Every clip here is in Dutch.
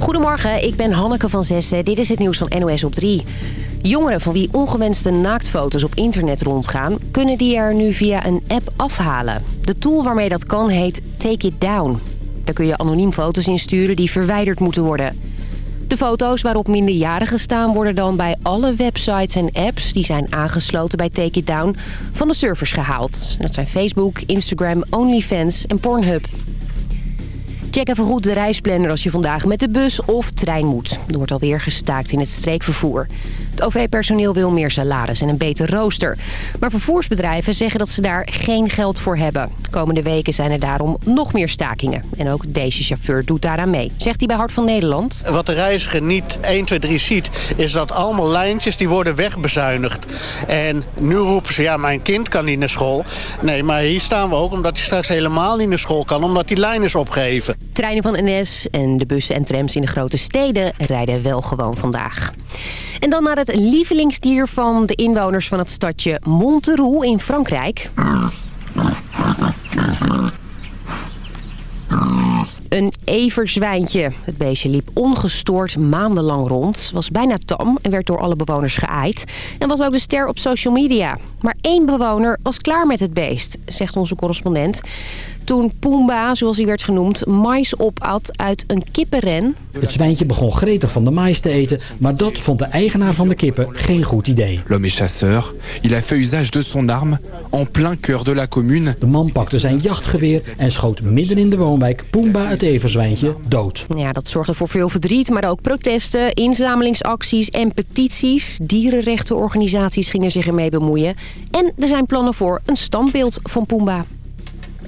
Goedemorgen, ik ben Hanneke van Zessen. Dit is het nieuws van NOS op 3. Jongeren van wie ongewenste naaktfoto's op internet rondgaan... kunnen die er nu via een app afhalen. De tool waarmee dat kan heet Take It Down. Daar kun je anoniem foto's insturen die verwijderd moeten worden. De foto's waarop minderjarigen staan worden dan bij alle websites en apps... die zijn aangesloten bij Take It Down van de servers gehaald. Dat zijn Facebook, Instagram, OnlyFans en Pornhub. Check even goed de reisplanner als je vandaag met de bus of trein moet. Er wordt alweer gestaakt in het streekvervoer. Het OV-personeel wil meer salaris en een beter rooster. Maar vervoersbedrijven zeggen dat ze daar geen geld voor hebben. De komende weken zijn er daarom nog meer stakingen. En ook deze chauffeur doet daaraan mee, zegt hij bij Hart van Nederland. Wat de reiziger niet 1, 2, 3 ziet, is dat allemaal lijntjes die worden wegbezuinigd. En nu roepen ze, ja, mijn kind kan niet naar school. Nee, maar hier staan we ook omdat hij straks helemaal niet naar school kan, omdat die lijn is opgeheven. Treinen van NS en de bussen en trams in de grote steden rijden wel gewoon vandaag. En dan naar het lievelingsdier van de inwoners van het stadje Monteroux in Frankrijk. Een everzwijntje. Het beestje liep ongestoord maandenlang rond, was bijna tam en werd door alle bewoners geaaid. En was ook de ster op social media. Maar één bewoner was klaar met het beest, zegt onze correspondent toen Pumba, zoals hij werd genoemd, mais opat uit een kippenren. Het zwijntje begon gretig van de mais te eten, maar dat vond de eigenaar van de kippen geen goed idee. L'homme est chasseur. Il a fait usage de son arme en plein cœur de la commune. De man pakte zijn jachtgeweer en schoot midden in de woonwijk Pumba het everzwijntje dood. Ja, dat zorgde voor veel verdriet, maar ook protesten, inzamelingsacties en petities. Dierenrechtenorganisaties gingen zich ermee bemoeien. En er zijn plannen voor een standbeeld van Pumba.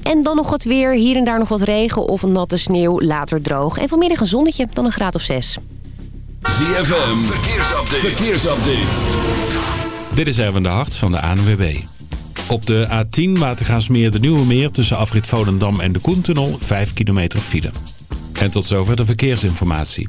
En dan nog het weer. Hier en daar nog wat regen of natte sneeuw. Later droog. En vanmiddag een zonnetje. Dan een graad of zes. ZFM. Verkeersupdate. Verkeersupdate. Dit is Erwin de Hart van de ANWB. Op de A10 Watergaasmeer de Nieuwe Meer tussen afrit Volendam en de Koentunnel 5 kilometer file. En tot zover de verkeersinformatie.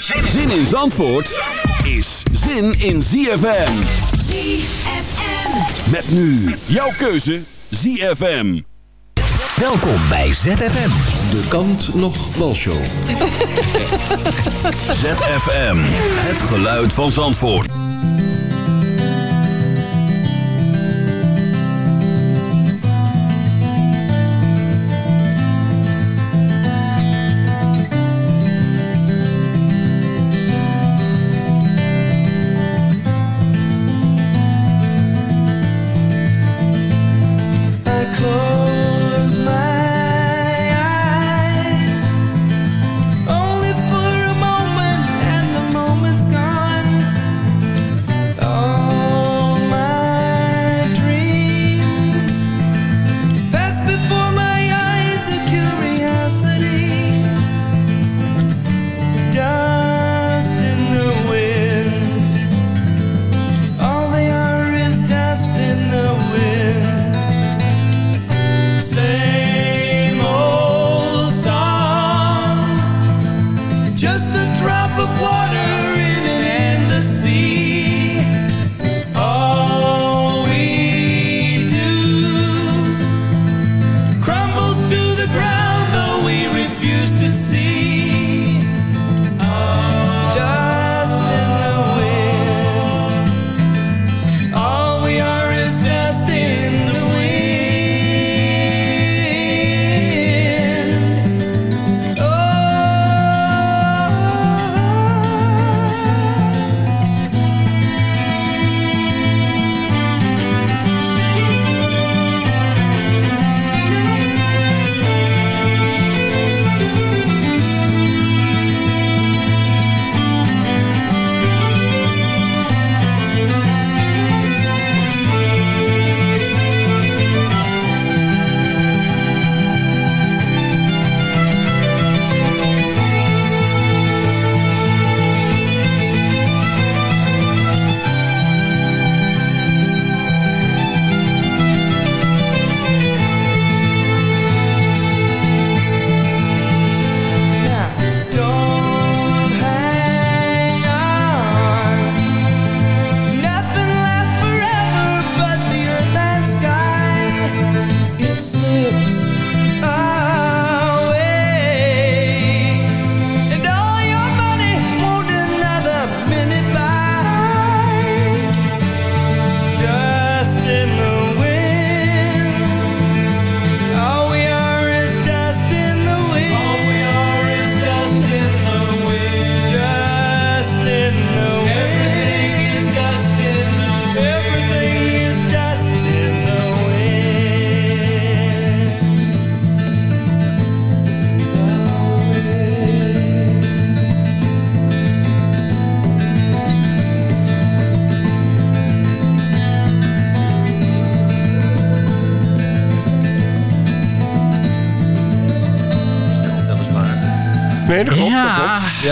Zin in Zandvoort is zin in ZFM. ZFM. Met nu jouw keuze ZFM. Welkom bij ZFM. De kant nog walshow. ZFM. Het geluid van Zandvoort. Nee, dat klopt. Ja. Dat klopt.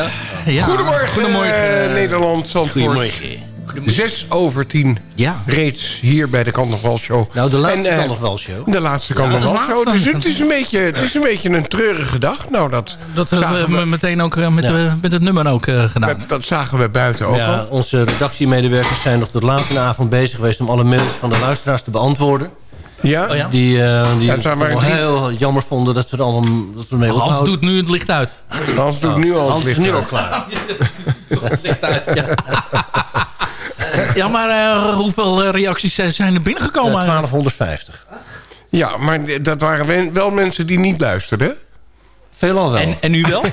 Ja. Ja. Goedemorgen, Goedemorgen. eh, Nederland, Zandvoort. Goedemorgen. Zes over tien. Ja. Reeds hier bij de Kant nog wel show. Nou, de laatste En, eh, wel show. De laatste show. Dus het is, een beetje, het is een beetje een treurige dag. Nou, dat, Dat hebben we meteen ook eh, met, eh, met het nummer ook eh, gedaan. dat, dat zagen we buiten ook Ja, al. onze redactiemedewerkers zijn nog tot laat in de avond bezig geweest... om alle mails van de luisteraars te beantwoorden. Ja? Oh ja? Die, eh die Ja, het wel heel jammer vonden dat we er allemaal dat we ermee Hans ophouden. doet nu het licht uit. Hans doet nu al het Hans is licht nu al klaar. licht uit, ja. ja, maar eh, hoeveel eh, reacties zijn er binnengekomen? Eh, eigenlijk? 1250. Ja, maar dat waren wel mensen die niet luisterden. Veelal wel. En, en nu wel?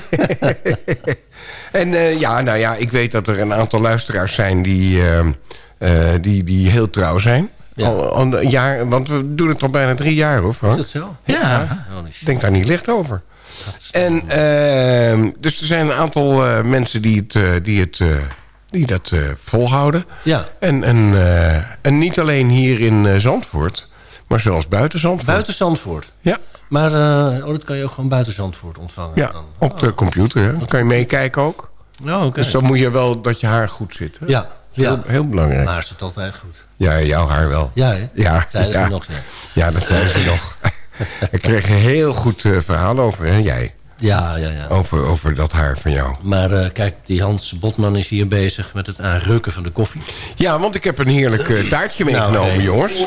En eh, ja, nou ja, ik weet dat er een aantal luisteraars zijn die, eh, eh, die, die heel trouw zijn. Ja. Al, al een jaar, want we doen het al bijna drie jaar, hoor, is dat zo? Ja. Shit. Denk daar niet licht over. En, ehm, dus er zijn een aantal eh, mensen die, het, eh, die, het, eh, die dat volhouden. Ja, En, en, en niet alleen hier in Zandvoort, maar zelfs buiten Zandvoort. buiten Zandvoort. Ja, Maar oh, dat kan je ook gewoon buiten Zandvoort ontvangen. ja dan. op de computer. Hè. Dan kan je meekijken ook. Oh, oké. Dus dan moet je wel dat je haar goed zit. Hè? Ja, Heel, ja. heel belangrijk. Maar is het altijd goed. Ja, jouw haar wel. Ja, hè? Ja, Dat zeiden ze ja. nog, ja. Ja, dat zei ze nog. Ik kreeg een heel goed eh, verhaal over, hè, jij. Ja, ja, ja. Over, over dat haar van jou. Maar eh, kijk, die Hans Botman is hier bezig met het aanrukken van de koffie. Ja, want ik heb een heerlijk eh, taartje meegenomen, nee. jongens.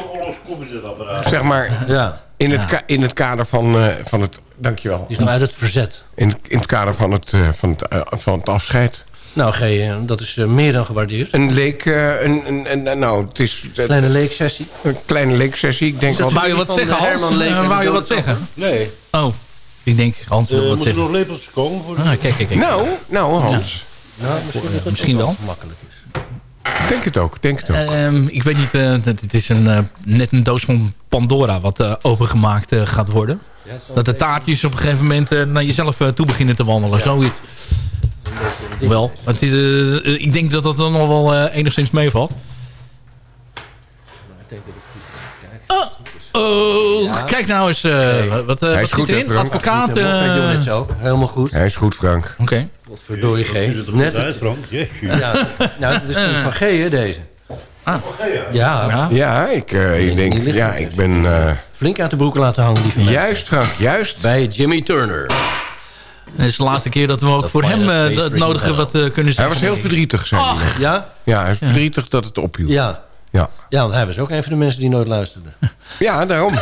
Zeg maar, Ja, in het, ka- in het kader van, eh, van het... Dankjewel. die is nog uit het verzet. In, in het kader van het, eh, van het, van het afscheid. Nou, G, eh, dat is eh, meer dan gewaardeerd. Een leek... eh, een, een, een- nou, het is eh, Kleine leeksessie. een kleine leeksessie. Ik denk al... Wou je wat zeggen, Hans? Herman Leek en de wou je wat zeggen? Nee, Oh, ik denk Hans wil er wat moeten zeggen. nog lepeltjes komen voor de... Ah, kijk, kijk, kijk. Nou, nou Hans. Nou, misschien dat het Misschien wel. makkelijk is. Denk het ook, denk het ook. Ehm, ik weet niet, eh, het is een, net een doos van Pandora wat eh, opengemaakt eh, gaat worden. Dat de taartjes op een gegeven moment eh, naar jezelf eh, toe beginnen te wandelen. Zoiets. Wel, het is, eh, ik denk dat dat dan nog wel eh, enigszins meevalt. Oh, oh, kijk nou eens. eh, wat wat, eh, Hij wat is goed, erin? Frank? Advocaat. Het ook. Helemaal goed. Hij is goed, Frank. Oké. Wat verdorie G. Het er Net uit, Frank? Jeetje. Ja, nou, dat is van G, hè, deze. Ah. Ja, Ja. Ja, ik, eh, ik denk... Ja, ik ben... eh, flink uit de broek laten hangen, die van mij. juist, Frank, juist. Bij Jimmy Turner. Het is de laatste keer dat we ook Dat voor hem Final eh, het nodige wat eh, kunnen Hij zeggen. was heel verdrietig, zei hij. Ja? Ja, hij is verdrietig dat het ophield. Ja. Ja, Ja, want hij was ook een van de mensen die nooit luisterden. ja daarom.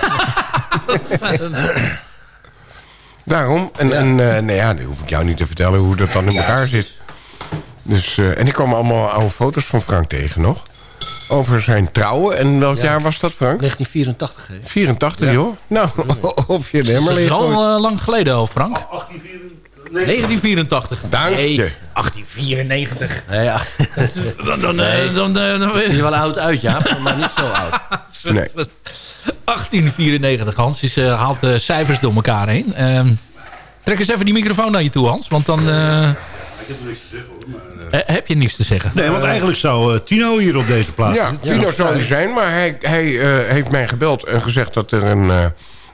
daarom. En, en eh, nee, ja, dan hoef ik jou niet te vertellen hoe dat dan in elkaar zit. Dus, eh, en ik kwam allemaal oude foto's van Frank tegen nog. Over zijn trouwen. En welk Ja. jaar was dat, Frank? 1984, hè? 84, joh. Nou, of je er Dat maar is al eh, lang geleden al, Frank. 1984. Dank Nee, je. 1894. Nee, ja. Dan, dan, eh, dan, eh, dan, je wel oud uit, ja, maar niet zo oud. Nee. 1894. Hans is, eh, haalt de cijfers door elkaar heen. Ehm, trek eens even die microfoon naar je toe, Hans. Want dan eh, Ik heb niks te zeggen hoor. Eh, eh, heb je niks te zeggen. Nee, want eigenlijk zou eh, Tino hier op deze plaats Ja. Tino zou hij zijn, maar hij, hij eh, heeft mij gebeld en gezegd dat er een... eh,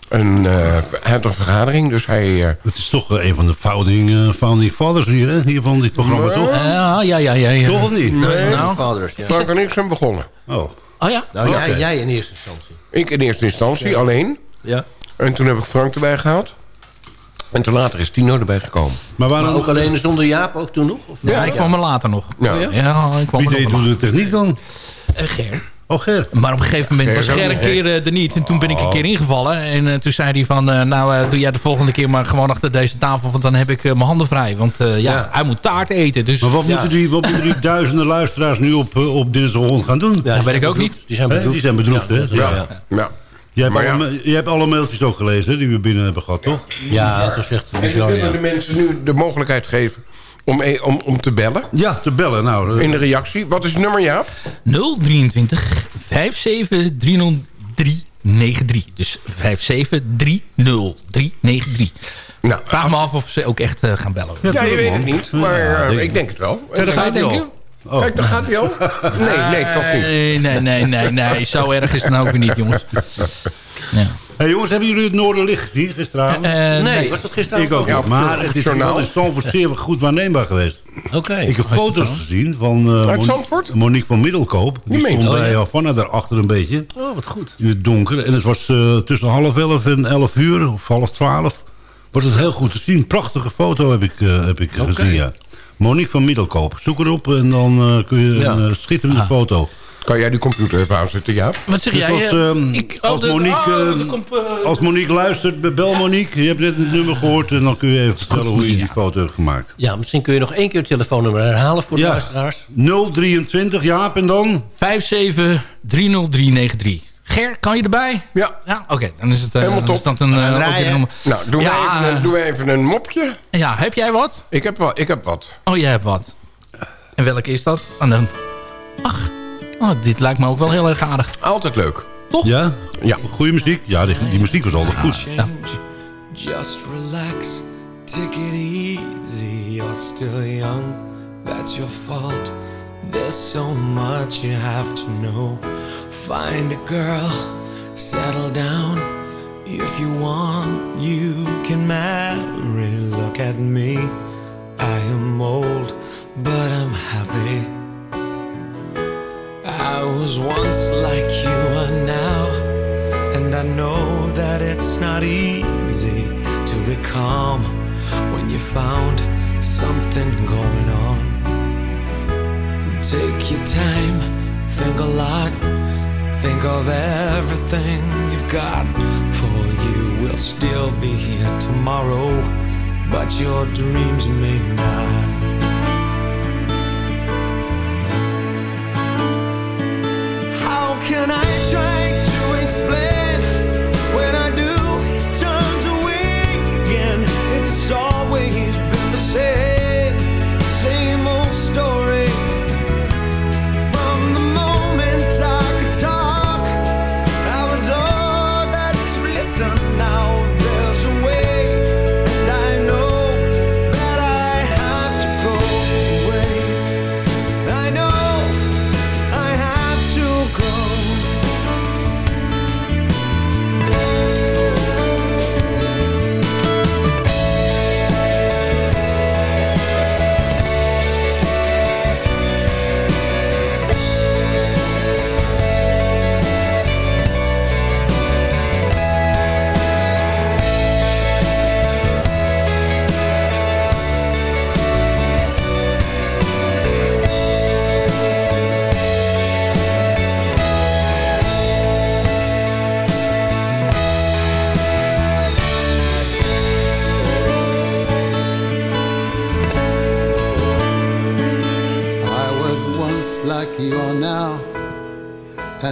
een eh, hij had een vergadering, dus hij... eh, Het is toch eh, een van de founding, eh, founding fathers hier, hè? Hier van dit programma, toch? Eh, ja, ja, ja, ja. Toch of niet? Nee. Nou, Vaders, ja. Frank en ik zijn begonnen. Oh. oh ja. Nou, jij in eerste instantie. Ik in eerste instantie alleen. Ja. En toen heb ik Frank erbij gehaald. En toen later is Tino erbij gekomen. Maar waarom... Maar ook alleen zonder Jaap ook toen nog? Of Ja, ik kwam er later nog. Ja. Ja, ik kwam Wie deed doet de techniek dan? Eh, Ger. Oh, Ger. Maar op een gegeven moment Ger was Ger een niet keer eh, er niet. En toen ben ik een keer ingevallen. En eh, toen zei hij van... nou, eh, doe jij de volgende keer maar gewoon achter deze tafel. Want dan heb ik eh, mijn handen vrij. Want eh, ja, Ja. hij moet taart eten. Dus Maar wat, Ja. moeten die, wat moeten die duizenden luisteraars nu op, op dinsdagochtend gaan doen? Ja, dat weet ik ook bedroefd. niet. Die zijn bedroefd. die zijn bedroefd, hè? Ja, Jij, hebt Maar alle, jij hebt alle mailtjes ook gelezen hè, die we binnen hebben gehad, toch? Ja, dat was echt En we willen de mensen nu de mogelijkheid geven om, e- om, om te bellen. Ja, te bellen. Nou, eh, In de reactie. Wat is het nummer, Jaap? 023 57 30393. Dus 57 30393. Nou, Vraag me af of ze ook echt eh, gaan bellen. ja, je weet man. het niet. Maar Ja, eh, ik denk het wel. Ja, daar gaat al. je? Oh. Kijk, daar gaat hij al. Nee, nee, toch niet. Nee, nee, nee, nee, nee. Zo erg is het nou ook weer niet, jongens. Ja. Hey jongens, hebben jullie het Noorderlicht gezien gisteravond? Eh, eh, nee, was dat gisteravond? Ik ook Ja, maar het is journaal. wel in Zandvoort zeer goed waarneembaar geweest. Oké. Ik heb foto's gezien van eh, Uit Mon- Zandvoort? Monique van Middelkoop. Die Je meent stond het. bij Oh, ja. Havana daarachter een beetje. Oh, wat goed. In het donker. En het was eh, tussen half elf en elf uur, of half twaalf. Was het heel goed te zien. Prachtige foto heb ik, eh, heb ik Oké. gezien, ja. Monique van Middelkoop. Zoek erop en dan eh, kun je Ja. een eh, schitterende Ah. foto. Kan jij die computer even aanzetten, ja? Wat zeg Dus jij? als, ik- oh, als, de- Monique, oh, komt, als Monique luistert, bel Monique. Je hebt net het nummer gehoord en dan kun je even vertellen hoe je die foto hebt gemaakt. Ja, misschien kun je nog één keer het telefoonnummer herhalen voor de Ja. luisteraars. 023, Jaap, en dan? 5730393. Ger, kan je erbij? Ja. Ja, oké. Dan is het, eh, Helemaal dan is top. dat een, eh, nummer. Nou, doen, Ja, we even, een- eh, doen we even een mopje. Ja, heb jij wat? Ik heb, wel, ik heb wat. Oh, jij hebt wat. En welke is dat? Ah, dan... Ach, oh, dit lijkt me ook wel heel erg aardig. Altijd leuk. Toch? Ja? Ja. Goeie muziek? Ja, die, die muziek was altijd goed. Ja. Just relax, take it easy. You're still young, that's your fault. There's so much you have to know. Find a girl, settle down. If you want, you can marry. Look at me, I am old, but I'm happy. I was once like you are now. And I know that it's not easy to be calm when you found something going on. Take your time, think a lot, think of everything you've got. For you will still be here tomorrow, but your dreams may not.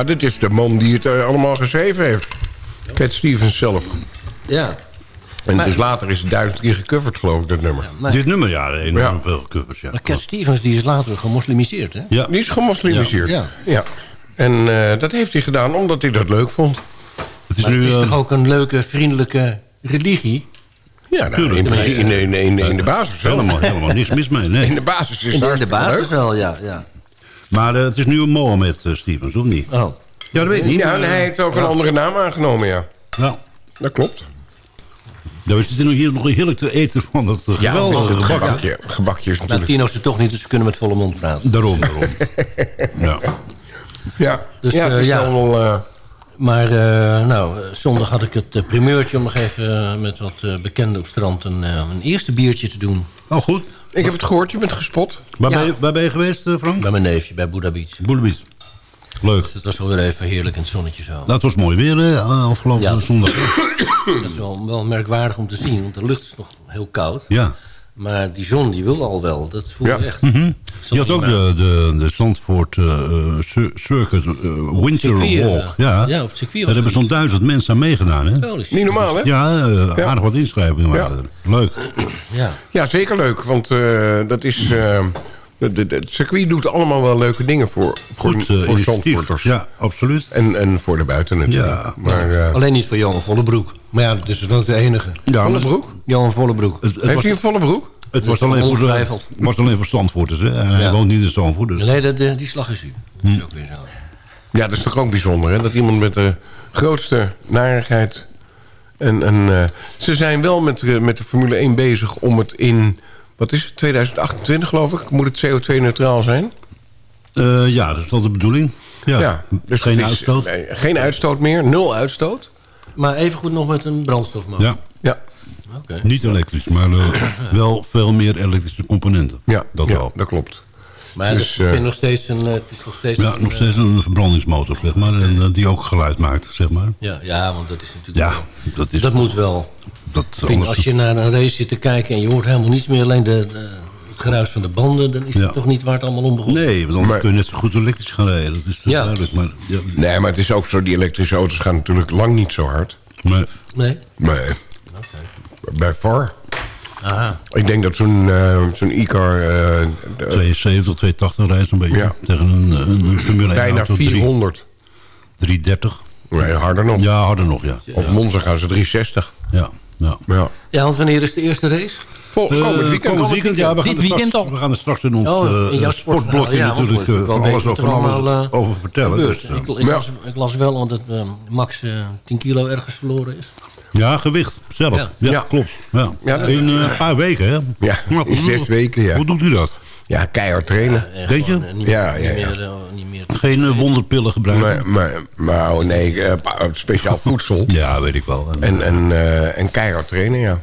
Ja, dit is de man die het eh, allemaal geschreven heeft. Cat Stevens zelf. Ja. En Maar- is later is het duizend keer gecoverd, geloof ik, dat nummer. maar- Dit nummer, ja, enorm Ja. veel covers, ja. Maar Cat Stevens die is later gemoslimiseerd, hè? Ja. Die is gemoslimiseerd. Ja. Ja. En eh, dat heeft hij gedaan omdat hij dat leuk vond. Het is Maar nu... het is eh, toch ook een leuke, vriendelijke religie? Ja, nou, Tuurlijk. in, in, in, in, in de basis wel. helemaal, helemaal niks mis mee, nee. In de basis is het In de, in de hartstikke basis leuk. wel, ja. ja. Maar eh, het is nu een Mohammed eh, Stevens, of niet? Oh. Ja, dat weet ik niet. Ja, en hij heeft ook een andere naam aangenomen, ja. Ja. Dat klopt. Ja, we zitten nu hier nog heerlijk te eten van dat eh, geweldige gebak. gebakje, gebakje is Nou, natuurlijk... Tino is er toch niet, dus we kunnen met volle mond praten. Daarom, daarom. ja. Ja, Dus, ja het is ja. allemaal... Maar eh, nou, zondag had ik het eh, primeurtje om nog even eh, met wat bekenden op het strand een, een eerste biertje te doen. Oh, goed. Ik heb het gehoord, je bent gespot. Waar, Ja. ben, je, waar ben je geweest, Frank? Bij mijn neefje, bij Buddha Beach. Buddha Beach. Leuk. Dus het was wel weer even heerlijk in het zonnetje zo. Dat was mooi weer, hè, afgelopen Ja. zondag. Dat is wel, wel merkwaardig om te zien, want de lucht is nog heel koud. Ja. Maar die zon die wil al wel, dat voel je Ja. echt. Mhm. Je had ook de, de, de Zandvoort eh, eh, Cir- Circuit Winter circuit, eh, Walk. Ja, ja, op circuit Daar hebben zo'n duizend mensen aan meegedaan. Hè? Niet normaal, hè? Ja, Ja. aardig wat inschrijvingen waren er. Leuk. Ja. Ja, zeker leuk. Want eh, dat is... de, de- de- het circuit doet allemaal wel leuke dingen voor, voor, Goed eh, voor. Zandvoorters. Ja, absoluut. En, en voor de buiten natuurlijk. Ja. Maar, eh, Alleen niet voor Johan Vollebroek. Maar ja, dat is ook de enige. Ja, volle maar- broek? Johan Vollebroek. Het, het Heeft was, hij een volle broek? het was Dus alleen voor, de, was alleen voor Zandvoorters. Hè? En hij Ja. woont niet in Zandvoort. Dus. Nee, dat, eh, die slag is u. Dat is ook weer zo. Ja, dat is toch ook bijzonder, hè? Dat iemand met de grootste narigheid... En, en, ze zijn wel met, met de Formule 1 bezig om het in... Wat is het? 2028, geloof ik? Moet het CO2-neutraal zijn? Eh, ja, dat is wel de bedoeling. Ja, dus geen is- uitstoot. nee, geen uitstoot meer, nul uitstoot. Maar evengoed nog met een brandstofmotor. Ja, Ja, Oké. niet elektrisch, maar eh, wel veel meer elektrische componenten. ja Dat ja, wel. dat klopt. Maar Dus, dat eh, nog steeds een, het is nog steeds Ja, een, nog steeds een verbrandingsmotor, zeg maar. En die ook geluid maakt, zeg maar. ja, ja, want dat is natuurlijk Ja, wel- dat is... dat moet wel. Dat vind, als je naar een race zit te kijken en je hoort helemaal niets meer, alleen de, de- het geruis van de banden, dan is Ja. het toch niet waar het allemaal om begon. Nee, want anders Maar- kun je net zo goed elektrisch gaan rijden. Dat is Ja. duidelijk. Maar, ja, Nee, maar het is ook zo, die elektrische auto's gaan natuurlijk lang niet zo hard. maar Nee? Nee. Bij far. Aha. Ik denk dat zo'n eh, zo'n e-car... eh, de- 72, 280 rijdt zo'n beetje. Ja. Tegen een, een, een Formule 1 bijna auto. 400. 330. Nee, harder nog. Ja, harder nog, ja. Op Monza gaan ze 360. Ja, ja. Ja. Ja, want wanneer is de eerste race? Vol, Eh, komend weekend. komend weekend, ja. We gaan Dit straks, weekend al. We gaan er straks in ons Oh, eh, in sportblokje. Ja, natuurlijk eh, van alles, over, alles over vertellen. Dus, ik, ik, Ja. las, ik las wel dat eh, Max eh 10 kilo ergens verloren is. ja, gewicht zelf. Ja. Ja, Ja. klopt. Ja. In een paar weken, hè? Ja, in zes weken, ja. Hoe doet u dat? Ja, keihard trainen. En Denk je? eh, niet, Ja, ja, ja. Meer, eh, niet meer Geen eh, wonderpillen gebruiken? Maar, maar, maar oh nee, speciaal voedsel. Ja, weet ik wel. En, En, en, eh, en keihard trainen, ja.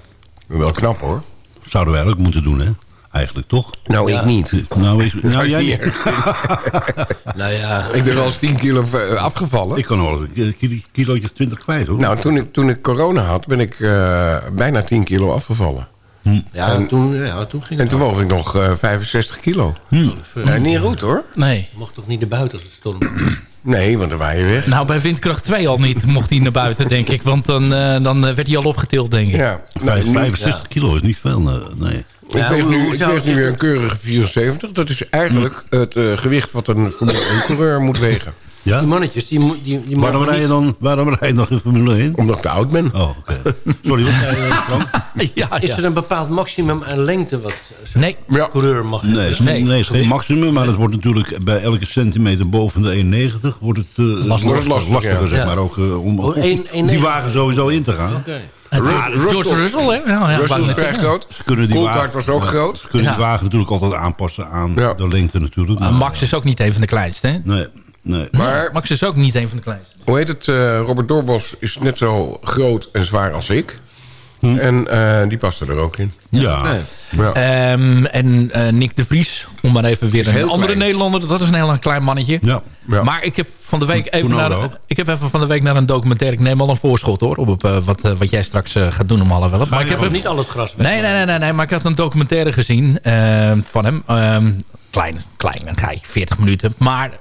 Wel knap hoor. Zouden wij ook moeten doen, hè? Eigenlijk toch? Nou, Ja. ik niet. Nou, ik, nou jij niet. Nou ja, Ik ben wel eens 10 kilo afgevallen. Ik kan wel eens een kilo, kilootje 20 kwijt, hoor. Nou, toen ik, toen ik corona had, ben ik eh, bijna 10 kilo afgevallen. Ja, en toen, ja, toen ging En het toen woog ik nog eh, 65 kilo. Ja, niet goed hoor. Nee. Je mocht toch niet naar buiten als het storm. Nee, want dan waai je weg. Nou, bij windkracht 2 al niet mocht hij naar buiten, denk ik. Want dan, eh, dan eh, werd hij al opgetild, denk ik. Ja, nou, nu, 65 kilo is niet veel, nee. ik weeg nu, ik weeg het nu weer een keurige 74. Dat is eigenlijk het eh, gewicht wat een Formule 1-coureur moet wegen. Ja? Die mannetjes, die, die, die Waarom mogen rij je dan, waarom rij je nog in Formule 1? Omdat ik te oud ben. Oh, oké. Sorry, wat zei ja, Is ja. er een bepaald maximum aan lengte wat zo'n Nee. Coureur mag Nee, hebben? nee. nee, is geen maximum, maar het wordt natuurlijk bij elke centimeter boven de 1,90 wordt het uh, lastig, lastiger, ja. zeg maar, ook uh, om, Oh, om 1,90. die wagen sowieso in te gaan. Oké. Ah, George Russell, hè? Ja, ja, Russell is vrij groot. Ze kunnen die wagen, was ook ja, groot. Ze kunnen die wagen natuurlijk altijd aanpassen aan Ja. de lengte natuurlijk. Maar Max is ook niet een van de kleinste, hè? Nee, nee. Maar, Max is ook niet een van de kleinste. hoe heet het? eh, Robert Doorbos is net zo groot en zwaar als ik. En eh, die past er ook in. Ja, Nee. Ja. Ehm, en eh, Nick de Vries, om maar even weer een Heel andere klein. Nederlander. Dat is een heel klein mannetje. ja. Ja. Maar ik heb van de week even naar, ook. ik heb even van de week naar een documentaire. Ik neem al een voorschot hoor. Op eh, wat, wat jij straks gaat doen om half elf. Maar ik heb even, niet al het gras weg. nee, nee, nee, nee, nee. Maar ik had een documentaire gezien eh, van hem. Ehm, klein, klein, dan ga je 40 minuten. Maar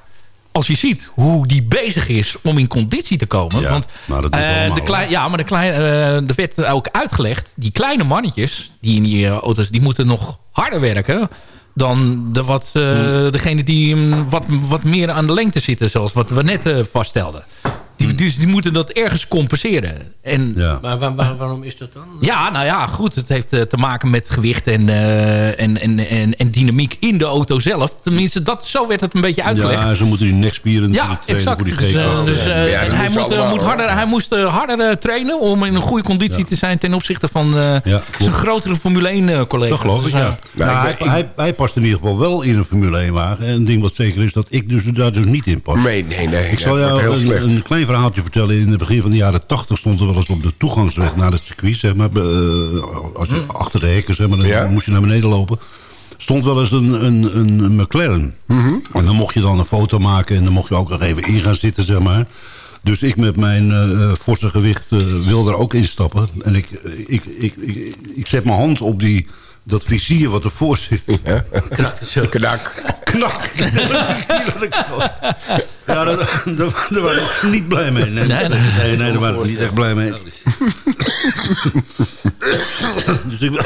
als je ziet hoe die bezig is om in conditie te komen. Ja, want maar dat eh, de klein, ja, maar de klein, eh, er werd ook uitgelegd. Die kleine mannetjes die in die eh, auto's, die moeten nog harder werken dan de wat, eh Hmm. degene die mm, wat, wat meer aan de lengte zitten, zoals wat we net vaststelden. Die, Dus die moeten dat ergens compenseren. En ja. Maar waar- waar- waarom is dat dan? ja, nou ja, goed. Het heeft eh, te maken met gewicht en, eh, en, en, en, en dynamiek in de auto zelf. Tenminste, dat, zo werd het een beetje uitgelegd. Ja, ze moeten die nekspieren Ja, natuurlijk trainen exact. die Dus, eh, dus, Ja, dat en hij, moet, allemaal, moet hoor. harder, hij moest harder trainen om in een goede conditie te zijn ten opzichte van eh, zijn grotere Formule 1 eh, collega's. Dat geloof ik, Dus, ja. Nou, Nou, ik- hij, hij, hij past in ieder geval wel in een Formule 1 wagen. En een ding wat zeker is dat ik dus daar dus niet in pas. Nee, nee, nee. Ik zal jou heel slecht. een, een klein verhaal verhaaltje vertellen. In het begin van de jaren 80 stond er wel eens op de toegangsweg naar het circuit. Zeg maar, eh, als je achter de hekken, zeg maar, dan moest je naar beneden lopen. Stond wel eens een, een, een McLaren. En dan mocht je dan een foto maken en dan mocht je ook nog even in gaan zitten, zeg maar. Dus ik met mijn eh forse gewicht wil er ook instappen. En ik, ik, ik, ik, ik zet mijn hand op die, dat vizier wat ervoor zit. Knakt het zo. Knak. Knak. Ja, daar, daar, daar waren ze niet blij mee. Nee, nee, nee, nee, daar waren ze niet echt blij mee. dus ik...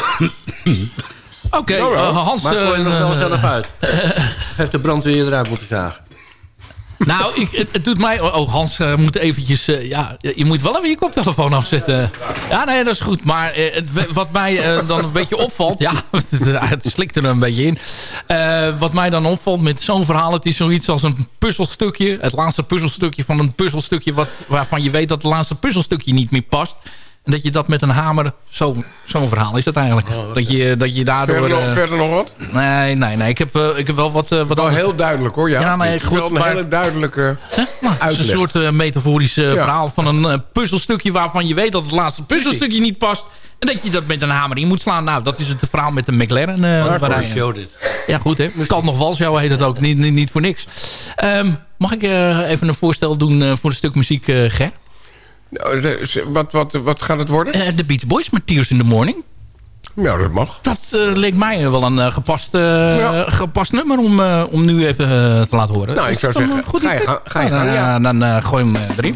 Oké, eh, Hans... Maar gooi je nog wel eh, zelf uit. Heeft de brandweer eruit moeten zagen. Nou, ik, het, doet mij... Oh, Hans eh, moet eventjes... eh, ja, je moet wel even je koptelefoon afzetten. Ja, nee, dat is goed. Maar eh, wat mij dan een beetje opvalt... Ja, het slikt er een beetje in. Wat mij dan opvalt met zo'n verhaal... Het is zoiets als een puzzelstukje. Het laatste puzzelstukje van een puzzelstukje... Wat, waarvan je weet dat het laatste puzzelstukje niet meer past. En dat je dat met een hamer... Zo'n zo'n verhaal is dat eigenlijk. dat, je, dat je daardoor... Verder nog, eh, verder nog wat? Nee, nee, nee. Ik heb, eh, ik heb wel wat... eh, wat Wel heel duidelijk hoor, ja. Ja, nee, Ik goed, wil een maar- hele duidelijke Het is een soort metaforisch Ja. verhaal van een puzzelstukje... waarvan je weet dat het laatste puzzelstukje niet past... en dat je dat met een hamer in moet slaan. Nou, dat is het verhaal met de McLaren. eh een show dit. Ja, goed hè. Kan nog wel, zo heet het ook. Niet, niet, niet voor niks. Ehm, mag ik eh, even een voorstel doen eh, voor een stuk muziek, eh Ger? Ze- Wat, wat, wat gaat het worden? Eh, De Beach Boys met Tears in the Morning. Ja, dat mag. Dat eh, leek mij wel een eh, gepast, eh, Ja. gepast nummer om, eh, om nu even te laten horen. Nou, ik zou zeggen, goed ga je gang- ga je Nou, gang, dan, ja. eh, Dan gooi hem erin.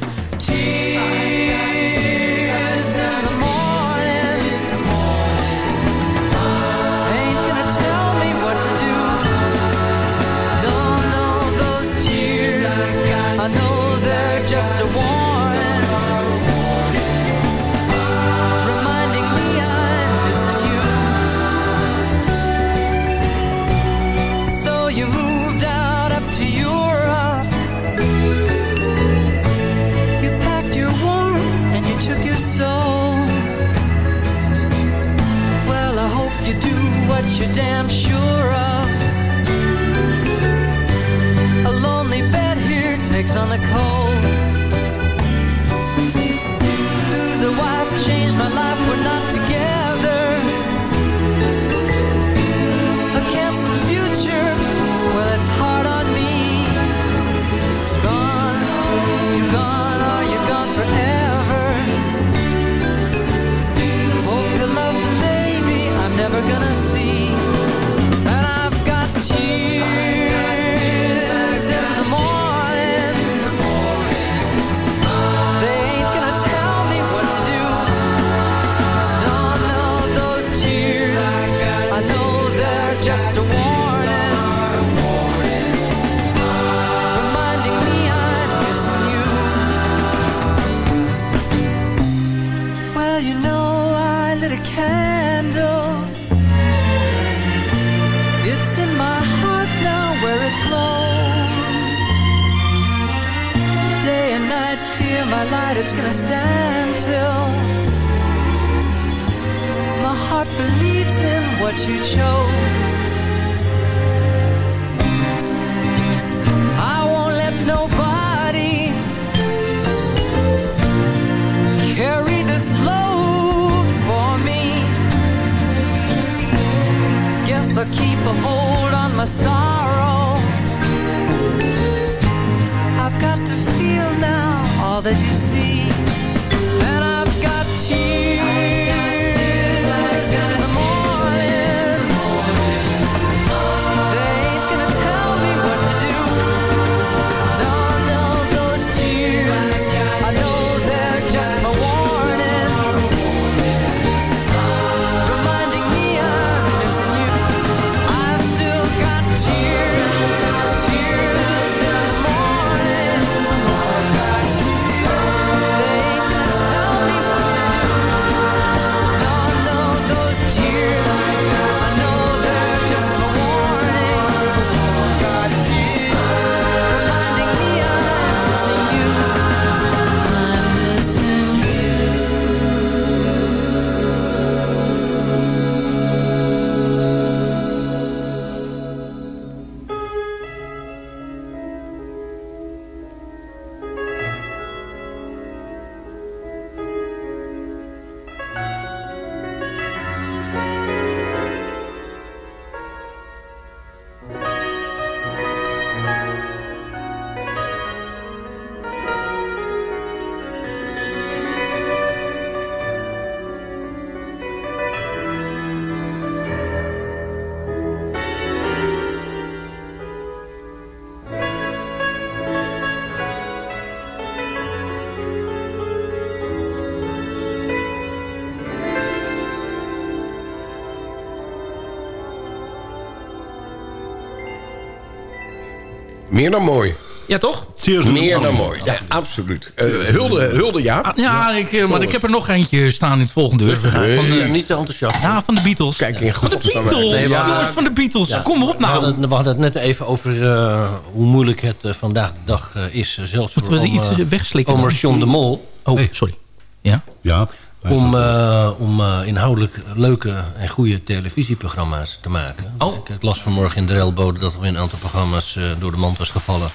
Meer dan mooi. Ja, toch? Meer dan mooi. Ja, absoluut. Eh, hulde, hulde, ja. Ja, ik, eh, maar ik heb er nog eentje staan in het volgende uur. Van de, niet te enthousiast. ja, van de Beatles. Kijk in Van de. Beatles! Nee, maar- Jongens, van de Beatles. Ja. Kom op We nou. hadden, we hadden het net even over eh, hoe moeilijk het eh, vandaag de dag eh, is. eh, zelfs Moeten voor we om, iets eh, eh, wegslikken? Omer? John de Mol. Oh, sorry. Ja? Ja. Om, eh, om eh, inhoudelijk leuke en goede televisieprogramma's te maken. Oh. Ik, ik las vanmorgen in de relbode dat er weer een aantal programma's eh, door de mand was gevallen.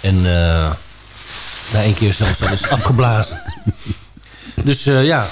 En na één keer zelfs al is afgeblazen. dus ja.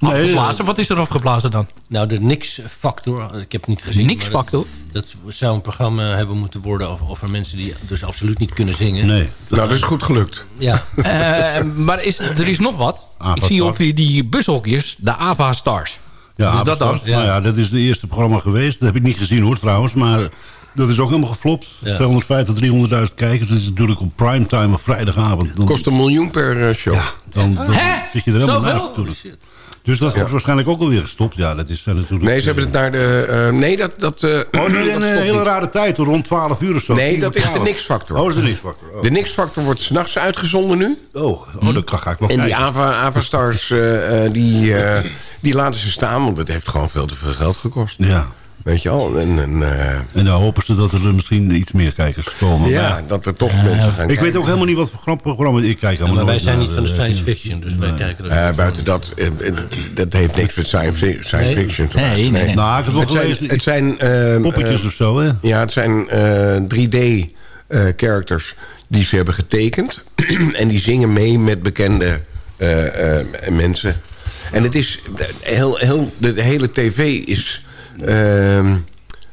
Afgeblazen? Wat is er afgeblazen dan? Nou, de Nix-factor. Ik heb het niet gezien. De Nix-factor? Dat, dat zou een programma hebben moeten worden over, over mensen die dus absoluut niet kunnen zingen. Nee. Nou, dat is goed gelukt. Ja. Eh, maar is, er is nog wat. Ava ik zie Stars. op die, die bushokjes de Ava Stars. Ja, dus dat dan? Nou ja, dat is het eerste programma geweest. Dat heb ik niet gezien hoor trouwens, maar dat is ook helemaal geflopt. Ja. 250, 300.000 kijkers. Dat is natuurlijk op primetime op vrijdagavond. Dan, Kost een miljoen per eh, show. dan, dan zit je er helemaal Zoveel? naast natuurlijk. Dus dat wordt waarschijnlijk ook alweer gestopt. Ja, dat is eh, natuurlijk... Nee, ze hebben het naar de... eh, nee, dat... dat eh, Oh, nee, dat een hele niet. rare tijd, rond 12 uur of zo. Nee, dat is de 12. Nix-factor. Oh, dat is de Nix-factor. Oh. De Nix-factor wordt s'nachts uitgezonden nu. Oh, oh dan ga ik wel En die kijken. Ava, Ava Stars, eh, eh, die, eh, die laten ze staan. Want het heeft gewoon veel te veel geld gekost. Ja. Weet je al? En, en, eh, En dan hopen ze dat er misschien iets meer kijkers komen. ja, Maar dat er toch mensen gaan ik kijken. weet ook helemaal niet wat voor grappig programma ik kijk. Ja, helemaal maar wij zijn niet van de eh, science fiction, dus wij kijken er Eh, buiten dat, eh, eh, dat heeft niks met science, science Nee. fiction te maken. Nee, nee, nee. Nou, ik het wel Het zijn, het zijn eh, Poppetjes eh, of zo, hè? Ja, het zijn 3D-characters die ze hebben getekend. en die zingen mee met bekende eh, eh, mensen. En het is heel, heel, de hele tv is... ehm,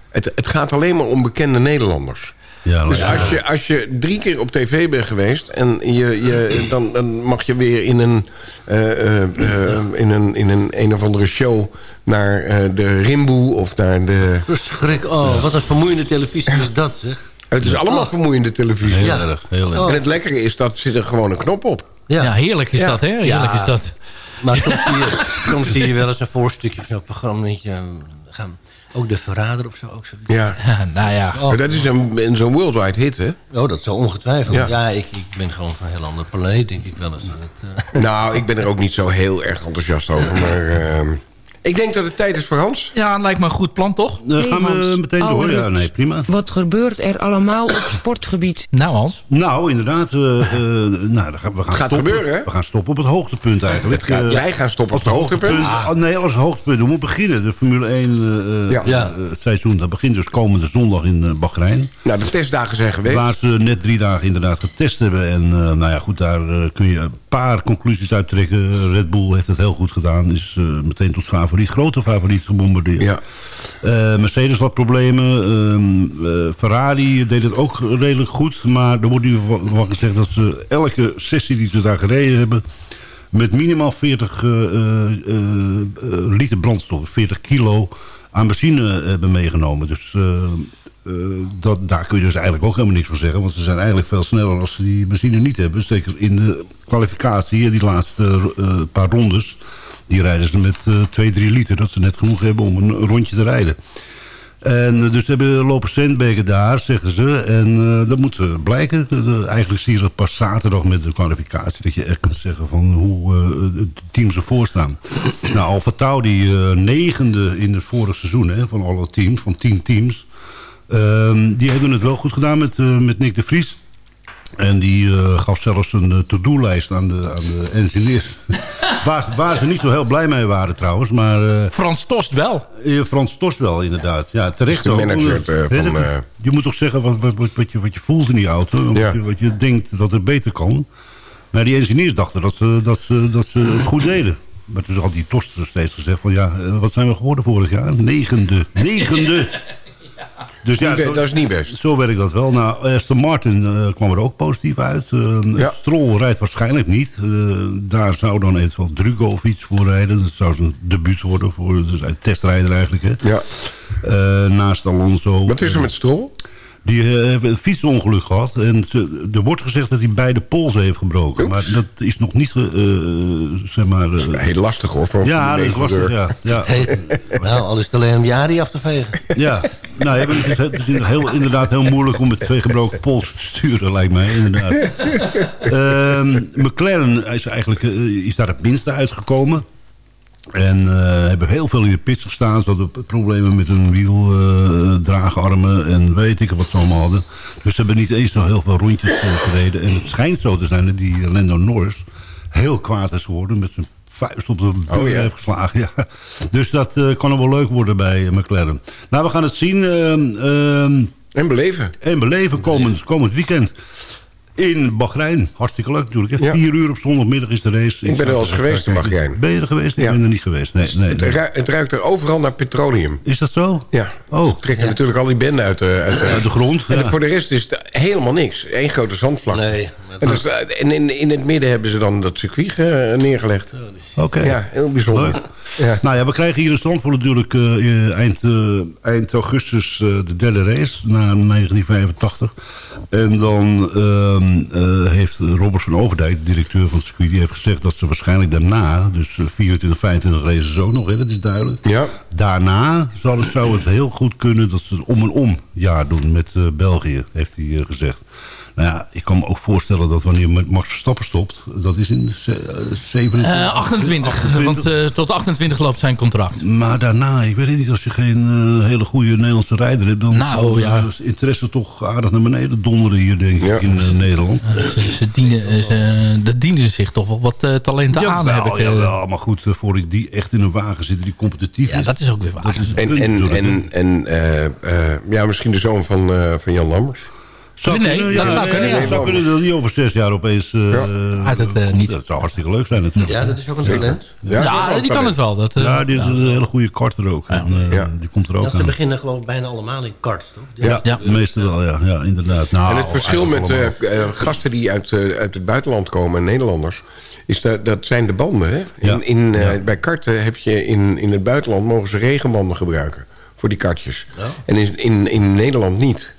het, het gaat alleen maar om bekende Nederlanders. Ja, Dus ja. als je, als je drie keer op tv bent geweest... en je, je, dan, dan mag je weer in een, eh, eh, eh, in een, in een, een of andere show... naar eh, de Rimboe of naar de... Schrik, oh, wat een vermoeiende televisie is dat, zeg. Het is allemaal Oh. vermoeiende televisie. Heel Ja. erg, heel erg. Oh. En het lekkere is dat zit er gewoon een knop op. Ja, heerlijk is Ja. dat, hè? Heerlijk Ja. is dat. Maar soms zie, je, soms zie je wel eens een voorstukje van zo'n programma. Je, gaan, ook de Verrader of zo. Ook zo. Ja. Ja, nou ja. Oh. Maar dat is een, zo'n worldwide hit, hè? Oh, dat zal ongetwijfeld. Ja. Ja, ik, ik ben gewoon van een heel andere planeet, denk ik wel eens. Dat, eh, Nou, ik ben er ook niet zo heel erg enthousiast over. Maar ehm, ik denk dat het tijd is voor Hans. Ja, lijkt me een goed plan, toch? Dan gaan we Hans, meteen door. oude Ja, nee, prima. Wat gebeurt er allemaal op sportgebied? Nou, Hans. Nou, inderdaad. eh, eh, nou, we gaan gaat stoppen. gebeuren, hè? We gaan stoppen op het hoogtepunt eigenlijk. Het gaat- Eh, wij gaan stoppen op het hoogtepunt. Oh, nee, als hoogtepunt. We moeten beginnen. De Formule 1 eh, Ja. Ja. het seizoen. Dat begint dus komende zondag in Bahrein. Nou, de testdagen zijn geweest. Waar ze net drie dagen inderdaad getest hebben. En eh, nou ja, goed, daar kun je paar conclusies uit trekken. Red Bull heeft het heel goed gedaan. Is eh, meteen tot favoriet, grote favoriet gebombardeerd. Ja. Eh, Mercedes wat problemen. Ehm, eh, Ferrari deed het ook redelijk goed. Maar er wordt nu wat gezegd dat ze elke sessie die ze daar gereden hebben... met minimaal 40 eh, eh, eh, liter brandstof, 40 kilo aan benzine hebben meegenomen. Dus dat, daar kun je dus eigenlijk ook helemaal niks van zeggen. Want ze zijn eigenlijk veel sneller als ze die benzine niet hebben. Zeker in de kwalificatie, die laatste eh, paar rondes... die rijden ze met eh 2, 3 liter. Dat ze net genoeg hebben om een rondje te rijden. En eh, dus hebben lopen centbeken daar, zeggen ze. En eh, dat moet eh, blijken. Eigenlijk zie je dat pas zaterdag met de kwalificatie... dat je echt kunt zeggen van hoe eh, de teams ervoor staan. nou, Alfa Tauri eh, negende in het vorige seizoen hè, van alle teams, van tien teams. Ehm, die hebben het wel goed gedaan met, eh, met Nick de Vries. En die eh, gaf zelfs een eh, to-do-lijst aan de, aan de engineers. waar, waar ze niet zo heel blij mee waren trouwens. Maar, eh, Frans Tost wel. Frans Tost wel, inderdaad. Ja, terecht De ook. manager, van, je, eh, Je moet toch zeggen wat, wat, wat, wat je, wat je voelt in die auto. Wat, je, wat je denkt dat het beter kan. Maar die engineers dachten dat ze, dat ze, dat ze het goed deden. Maar toen had die Tost er steeds gezegd van... ja, wat zijn we geworden vorig jaar? Negende. Negende. Dus zo- dat is niet best. Zo werkt dat wel. Nou, Aston Martin eh, kwam er ook positief uit. Eh Ja. Stroll rijdt waarschijnlijk niet. Eh, daar zou dan eventueel Drugo of iets voor rijden. Dat zou zijn debuut worden voor dus een testrijder eigenlijk. Hè. Ja. Naast Alonso. Wat is er met Strol? Die eh, hebben een fietsongeluk gehad. En ze- er wordt gezegd dat hij beide polsen heeft gebroken. Oeps. Maar dat is nog niet... ge- eh, zeg maar... eh, Heel lastig hoor. Voor ja, dat is lastig. Ja, ja. heet, nou, al is het alleen om Jari af te vegen. Ja, Nou, ja, het is, het is heel, inderdaad heel moeilijk om met twee gebroken polsen te sturen, lijkt mij. Inderdaad. Ehm, McLaren is, eigenlijk, is daar het minste uitgekomen. En eh, hebben heel veel in de pits gestaan. Ze hadden problemen met hun wiel, eh, draagarmen en weet ik wat ze allemaal hadden. Dus ze hebben niet eens nog heel veel rondjes gereden. En het schijnt zo te zijn dat die Lando Norris heel kwaad is geworden met zijn vuist op de deur Oh, ja. heeft geslagen. Ja. Dus dat eh, kan nog wel leuk worden bij McLaren. Nou, we gaan het zien. ehm, ehm, en beleven. En beleven komend, komend weekend. In Bahrein. Hartstikke leuk natuurlijk. Ja. Vier uur op zondagmiddag is de race. Ik ben er al eens geweest in. Bahrein. Ben je er geweest? Ik Ja. ben er niet geweest. Nee, nee, Het, ruikt er overal naar petroleum. Is dat zo? Ja. Oh. Ze trekken natuurlijk al die benden uit de, uit de, Uit de grond. En ja. voor de rest is het helemaal niks. Eén grote zandvlakte. Nee. En, dus, eh, en in, in het midden hebben ze dan dat circuit eh, neergelegd. Oké. Ja, heel bijzonder. Leuk. Ja. Nou ja, we krijgen hier in Zandvoort natuurlijk eh, eind, eh, eind augustus eh, de derde race na 1985. En dan ehm, eh, heeft Robert van Overdijk, de directeur van het circuit, die heeft gezegd dat ze waarschijnlijk daarna, dus eh, 24, 25 races ook nog, hè, dat is duidelijk. Ja. Daarna zou het, zou het heel goed kunnen dat ze het om en om jaar doen met eh, België, heeft hij gezegd. Nou ja, ik kan me ook voorstellen dat wanneer Max Verstappen stopt, dat is in ze- eh, 27, Eh, 28, want eh, tot 28 loopt zijn contract. maar daarna, ik weet het niet, als je geen eh, hele goede Nederlandse rijder hebt... dan Nou, zal ja. de interesse toch aardig naar beneden donderen hier, denk Ja. ik, in eh, Nederland. Ze, ze dienen, eh, ze, er dienen zich toch wel wat eh, talenten aan, heb ik. Jawel, eh, maar goed, eh, voor die echt in een wagen zitten die competitief Ja, is. dat is ook weer waar. dat is het En, en, en, en eh, eh, ja, misschien de zoon van, eh, van Jan Lammers. Zou Nee, kunnen, dat ja, zou kunnen, ja. zou kunnen dat die over zes jaar opeens... eh, Uit het, eh, niet. Dat zou hartstikke leuk zijn natuurlijk. Ja, dat is ook een talent. ja, die kan het wel. Dat, eh, Ja, die is een hele goede karter ook. En, Ja. Die komt er ook Ja, ze beginnen gewoon bijna allemaal in karts, toch? Ja. Ja, de meeste wel, ja. ja inderdaad. Nou, en het verschil met gasten die uit, eh, uit het buitenland komen, Nederlanders... Is dat, dat zijn de banden. Hè? Ja. In, in, eh, Ja. Bij karten heb je in, in het buitenland mogen ze regenbanden gebruiken. Voor die kartjes. Ja. En in, in, in Nederland niet.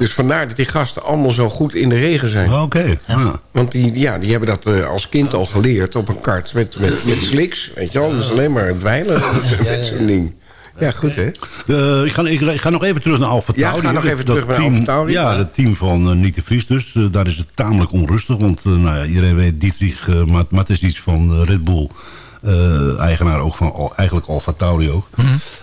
Dus vandaar dat die gasten allemaal zo goed in de regen zijn. Oké, ja. Want die, ja, die hebben dat eh, als kind al geleerd op een kart met, met, met slicks. Weet je wel, dus alleen maar dweilen met zo'n ding. Ja, goed hè? Eh, ik, ga, ik, ik ga nog even terug naar Alfa Ja, Tauri. ga nog even dat terug naar team, Alfa Tauri. Ja, het team van Nick de Vries dus. Daar is het tamelijk onrustig. Want nou ja, iedereen weet Dietrich uh, Matesic van eh, Red Bull. Eh, eigenaar ook van eigenlijk Alfa Tauri ook.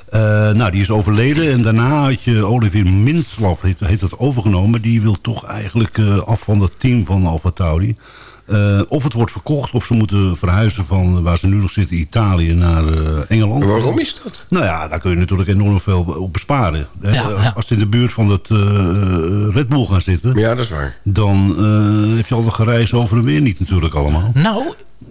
Eh, nou, die is overleden. En daarna had je Olivier Minslav, heeft, heeft dat overgenomen. Die wil toch eigenlijk eh, af van dat team van Alfa Tauri. Eh, of het wordt verkocht, of ze moeten verhuizen van waar ze nu nog zitten, Italië, naar eh, Engeland. Waarom is dat? Nou ja, daar kun je natuurlijk enorm veel op besparen. hè. Ja, ja. Als ze in de buurt van het eh, Red Bull gaan zitten... Ja, dat is waar. dan eh, heb je al de gereis over en weer niet natuurlijk allemaal. Nou,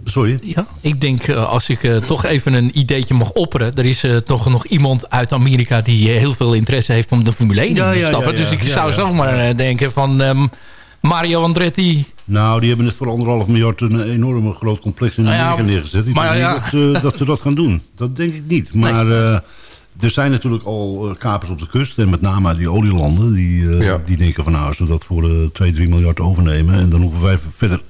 Sorry. ja, ik denk eh, als ik eh, toch even een ideetje mag opperen. Er is eh, toch nog iemand uit Amerika die eh, heel veel interesse heeft om de Formule 1 Ja, in te ja, stappen. ja, dus ik ja, zou ja. zomaar eh, denken van ehm, Mario Andretti. Nou, die hebben net voor anderhalf miljard een enorme groot complex in Nou ja, Amerika neergezet. Ik maar denk ja. niet dat ze, dat ze dat gaan doen. Dat denk ik niet. Maar eh, er zijn natuurlijk al eh, kapers op de kust. En met name uit die olielanden. Die, eh, Ja. die denken van nou, als we dat voor eh 2, 3 miljard overnemen. En dan hoeven wij verder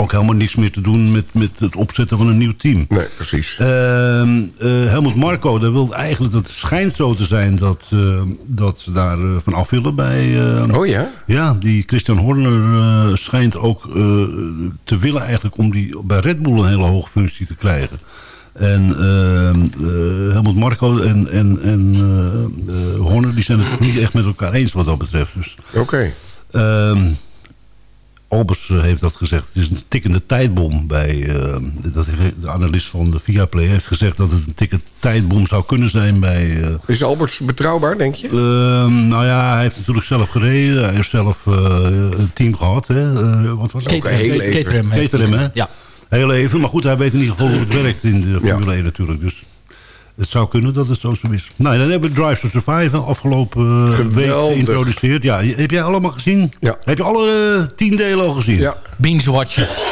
ook helemaal niks meer te doen met, met het opzetten van een nieuw team. Nee, precies. Eh, Helmut Marco, dat wil eigenlijk, dat het schijnt zo te zijn dat, eh, dat ze daar eh, van af willen bij... Oh ja? ja, die Christian Horner schijnt ook te willen eigenlijk om die bij Red Bull een hele hoge functie te krijgen. En ehm, eh, Helmut Marco en, en, en Horner die zijn het niet echt met elkaar eens wat dat betreft. Dus, Oké. ehm, Albers eh, heeft dat gezegd. Het is een tikkende tijdbom. Bij, eh, dat heeft, de analist van de Viaplay heeft gezegd dat het een tikkende tijdbom zou kunnen zijn bij... eh, Is Alberts betrouwbaar, denk je? Ehm, nou ja, hij heeft natuurlijk zelf gereden. Hij heeft zelf eh, een team gehad. Hè? Eh, wat was het? Ook. Caterham Caterham, hè? Ja. Heel even. Maar goed, hij weet in ieder geval hoe het werkt in de Formule 1 natuurlijk. Dus het zou kunnen dat het zo zo is. Nou, dan hebben we Drive to Survive afgelopen eh, week Geweldig. geïntroduceerd. Ja, die heb jij allemaal gezien? Ja. Heb je alle eh, tien delen al gezien? Ja.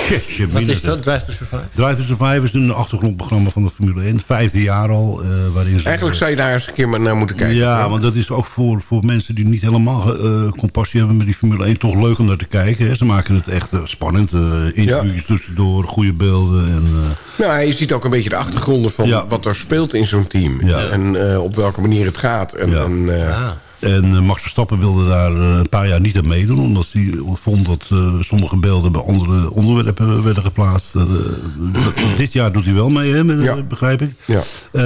Jeetje, Wat is dat, Drive to Survive? Drive to Survive is een achtergrondprogramma van de Formule 1. Vijfde jaar al. eh, waarin ze, Eigenlijk zou je daar eens een keer maar naar moeten kijken. Ja, want dat is ook voor, voor mensen die niet helemaal eh, compassie hebben met die Formule 1 toch leuk om naar te kijken. Hè. Ze maken het echt spannend. eh interviews tussendoor, goede beelden. En, eh, Nou, je ziet ook een beetje de achtergronden van Ja. wat er speelt in zo'n team. Ja. En eh, op welke manier het gaat. En, Ja. en, eh, Ah. En eh, Max Verstappen wilde daar een paar jaar niet aan meedoen... omdat hij vond dat eh, sommige beelden bij andere onderwerpen werden geplaatst. Eh, dit jaar doet hij wel mee, hè, met, begrijp ik. Ja. Eh,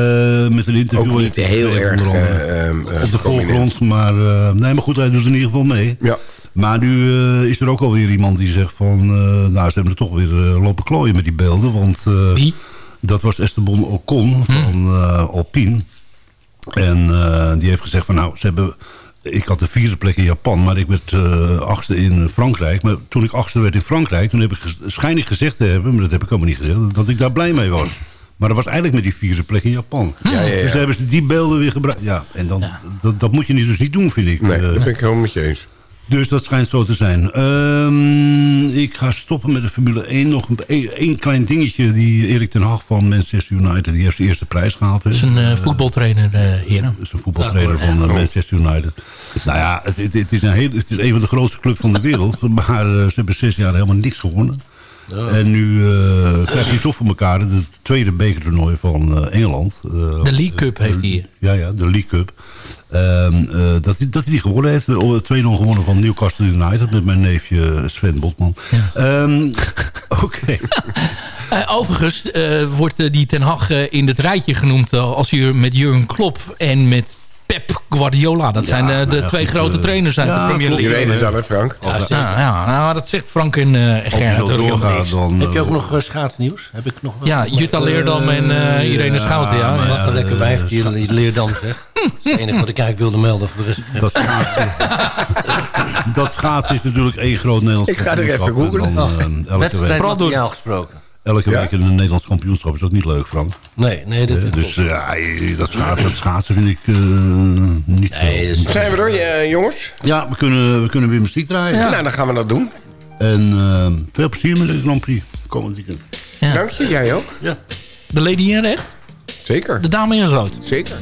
met een interview. Ook niet heel erg, onder andere. eh, ehm, eh, op de voorgrond. Maar, eh, nee, maar goed, hij doet in ieder geval mee. Ja. Maar nu eh, is er ook alweer iemand die zegt van... eh, nou, ze hebben er toch weer eh, lopen klooien met die beelden. Want eh, dat was Esteban Ocon van eh, Alpine. En eh, die heeft gezegd van nou, ze hebben... Ik had de vierde plek in Japan, maar ik werd eh, achtste in Frankrijk. Maar toen ik achtste werd in Frankrijk, toen heb ik ges- schijn ik gezegd te hebben... maar dat heb ik allemaal niet gezegd, dat ik daar blij mee was. Maar dat was eigenlijk met die vierde plek in Japan. Ja, ja, ja. Dus daar hebben ze die beelden weer gebruikt. Ja, en dan, dat, dat moet je niet, dus niet doen, vind ik. Nee, dat ben ik helemaal met je eens. Dus dat schijnt zo te zijn. Ehm, ik ga stoppen met de Formule 1. Nog een één- één klein dingetje. Die Erik ten Hag van Manchester United. Die heeft zijn eerste prijs gehaald. hè. Dat is een eh, voetbaltrainer, eh heren. Dat is een voetbaltrainer van eh, Manchester United. Nou ja, het, het, het is een heel, het is een van de grootste clubs van de wereld. Maar eh, ze hebben zes jaar helemaal niks gewonnen. En nu eh krijgt hij toch voor elkaar het tweede bekertoernooi van eh, Engeland. Eh, De League Cup heeft hij. ja, ja, de League Cup. Ehm, eh, dat, hij, dat hij die gewonnen heeft. Eh, 2-0 gewonnen van Newcastle United met mijn neefje Sven Botman. Ehm, Oké. Eh, overigens eh, wordt eh, die Ten Hag eh, in het rijtje genoemd eh, als hier met Jurgen Klopp en met Pep Guardiola. Dat zijn eh, de nou ja, twee goed, grote eh, trainers uit ja, de Premier. League. Je weet het al, hè, Frank? Ja, ja, ja, nou, dat zegt Frank en uh, Als Ger je zo natuurlijk helemaal doorgaat, niks. dan... Heb je ook eh, nog schaatsnieuws? Heb ik nog? Ja, Jutta Leerdam en eh, Irene ja, Schouten. Ja. maar Wat een lekker eh, wijf die Leerdam zeg. Dat is het enige wat ik eigenlijk wilde melden voor de rest. Dat schaatsen, dat schaatsen is natuurlijk één groot Nederlands Ik ga er even googlen. eh, week, Wedstrijdmateriaal gesproken. Elke Ja? week in een Nederlands kampioenschap is ook niet leuk, Frank. Nee, nee, dat Eh, dat dus eh, ja, dat, schaatsen, dat schaatsen vind ik eh, niet Nee, zo. dat is- Zijn we er, jongens? Ja, we kunnen, we kunnen weer muziek draaien. Nou, dan gaan we dat doen. En veel plezier met de Grand Prix komend weekend. Ja. Dank je, jij ook. Ja. De lady in red, Zeker, de dame in rood. zeker.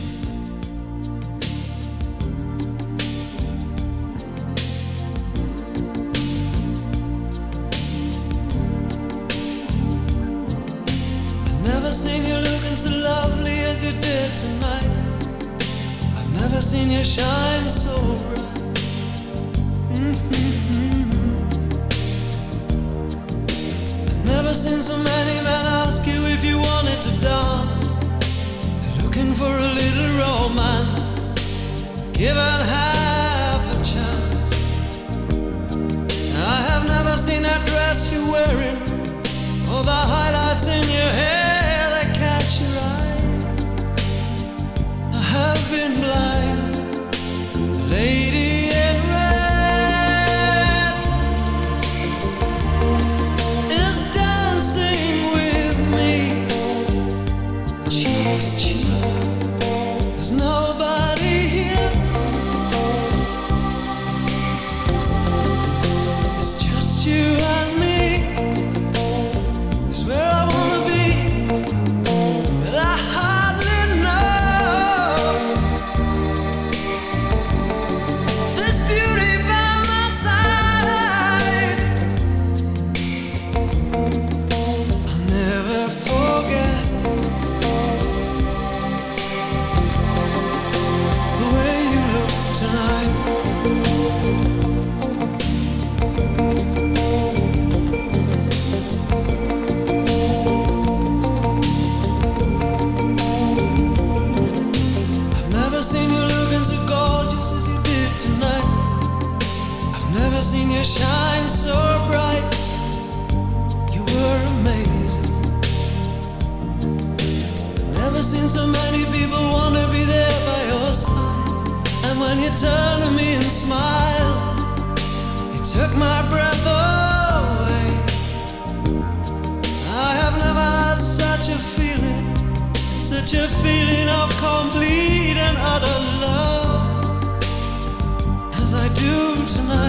You did tonight. I've never seen you shine so bright. I've never seen so many men ask you if you wanted to dance. They're looking for a little romance, given half a chance. I have never seen that dress you're wearing. All the highlights in your hair been blind, lady tonight,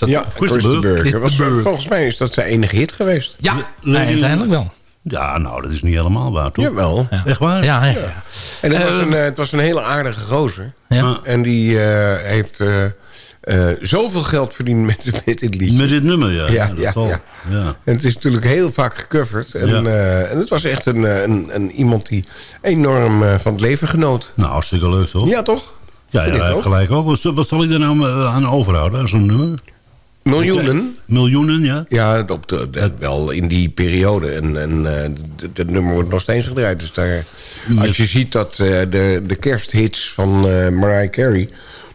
Was dat Ja, Chris de Burger. Chris de Was- Burg. Volgens mij is dat zijn enige hit geweest. Ja, nee, uiteindelijk wel. Ja, nou, dat is niet helemaal waar, toch? Jawel. Echt waar? Ja, ja. En het, was Eh, een, eh, het was een hele aardige gozer. Ja. En die eh, heeft eh, eh, zoveel geld verdiend met, met dit liedje. Met dit nummer, ja. Ja, ja, ja. ja. En het is natuurlijk heel vaak gecoverd. En, Ja. eh, en het was echt een, een, een, iemand die enorm eh, van het leven genoot. Nou, hartstikke leuk, toch? Ja, toch? Ja, ja, gelijk ook. Wat, wat zal ik er nou aan overhouden, zo'n nummer? Miljoenen. Miljoenen, ja. Ja, op de, de- wel in die periode. En, en eh, d- dat nummer wordt nog steeds gedraaid. Dus daar, als je ziet dat eh, de, de kersthits van eh, Mariah Carey...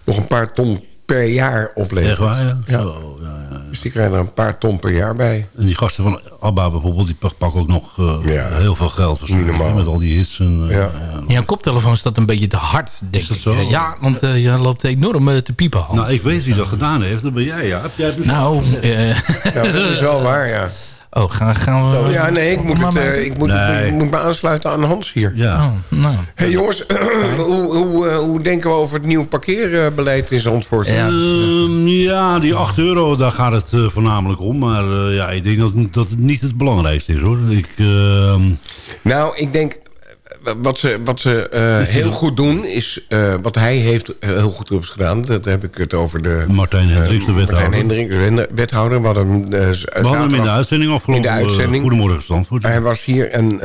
nog een paar ton per jaar opleveren. Echt waar, ja? Ja. Zo, ja. Dus die krijgen er een paar ton per jaar bij. En die gasten van ABBA bijvoorbeeld, die pak- pakken ook nog eh, Ja. heel veel geld. Dus Niet normaal. Met al die hits. En, eh, Ja. Ja, een koptelefoon staat een beetje te hard, denk Is dat ik. zo? Ja, want eh, je loopt enorm eh, te piepen, Hans. Nou, ik weet wie dat gedaan heeft. Dat ben jij, ja. Heb jij Nou, eh, Ja, dat is wel waar, ja. Oh, gaan, gaan we... Ja, nee, ik moet, het, eh, ik moet, Nee. ik moet me aansluiten aan Hans hier. Ja. Oh, nou. hey, jongens, hoe, hoe, eh, hoe denken we over het nieuwe parkeerbeleid in Zandvoort? Ja. Ehm, ja, die 8 euro, daar gaat het eh, voornamelijk om. Maar eh, ja, ik denk dat, dat het niet het belangrijkste is, hoor. Ik, ehm, Nou, ik denk... Wat ze, wat ze eh, heel goed doen, is eh, wat hij heeft eh, heel goed heeft gedaan. Dat heb ik het over de... Martijn Hendricks, de wethouder. Martijn Hendricks, de wethouder. We hadden hem, we hadden hem in de uitzending afgelopen. In de uitzending. Goedemorgen, Zandvoort. Hij was hier en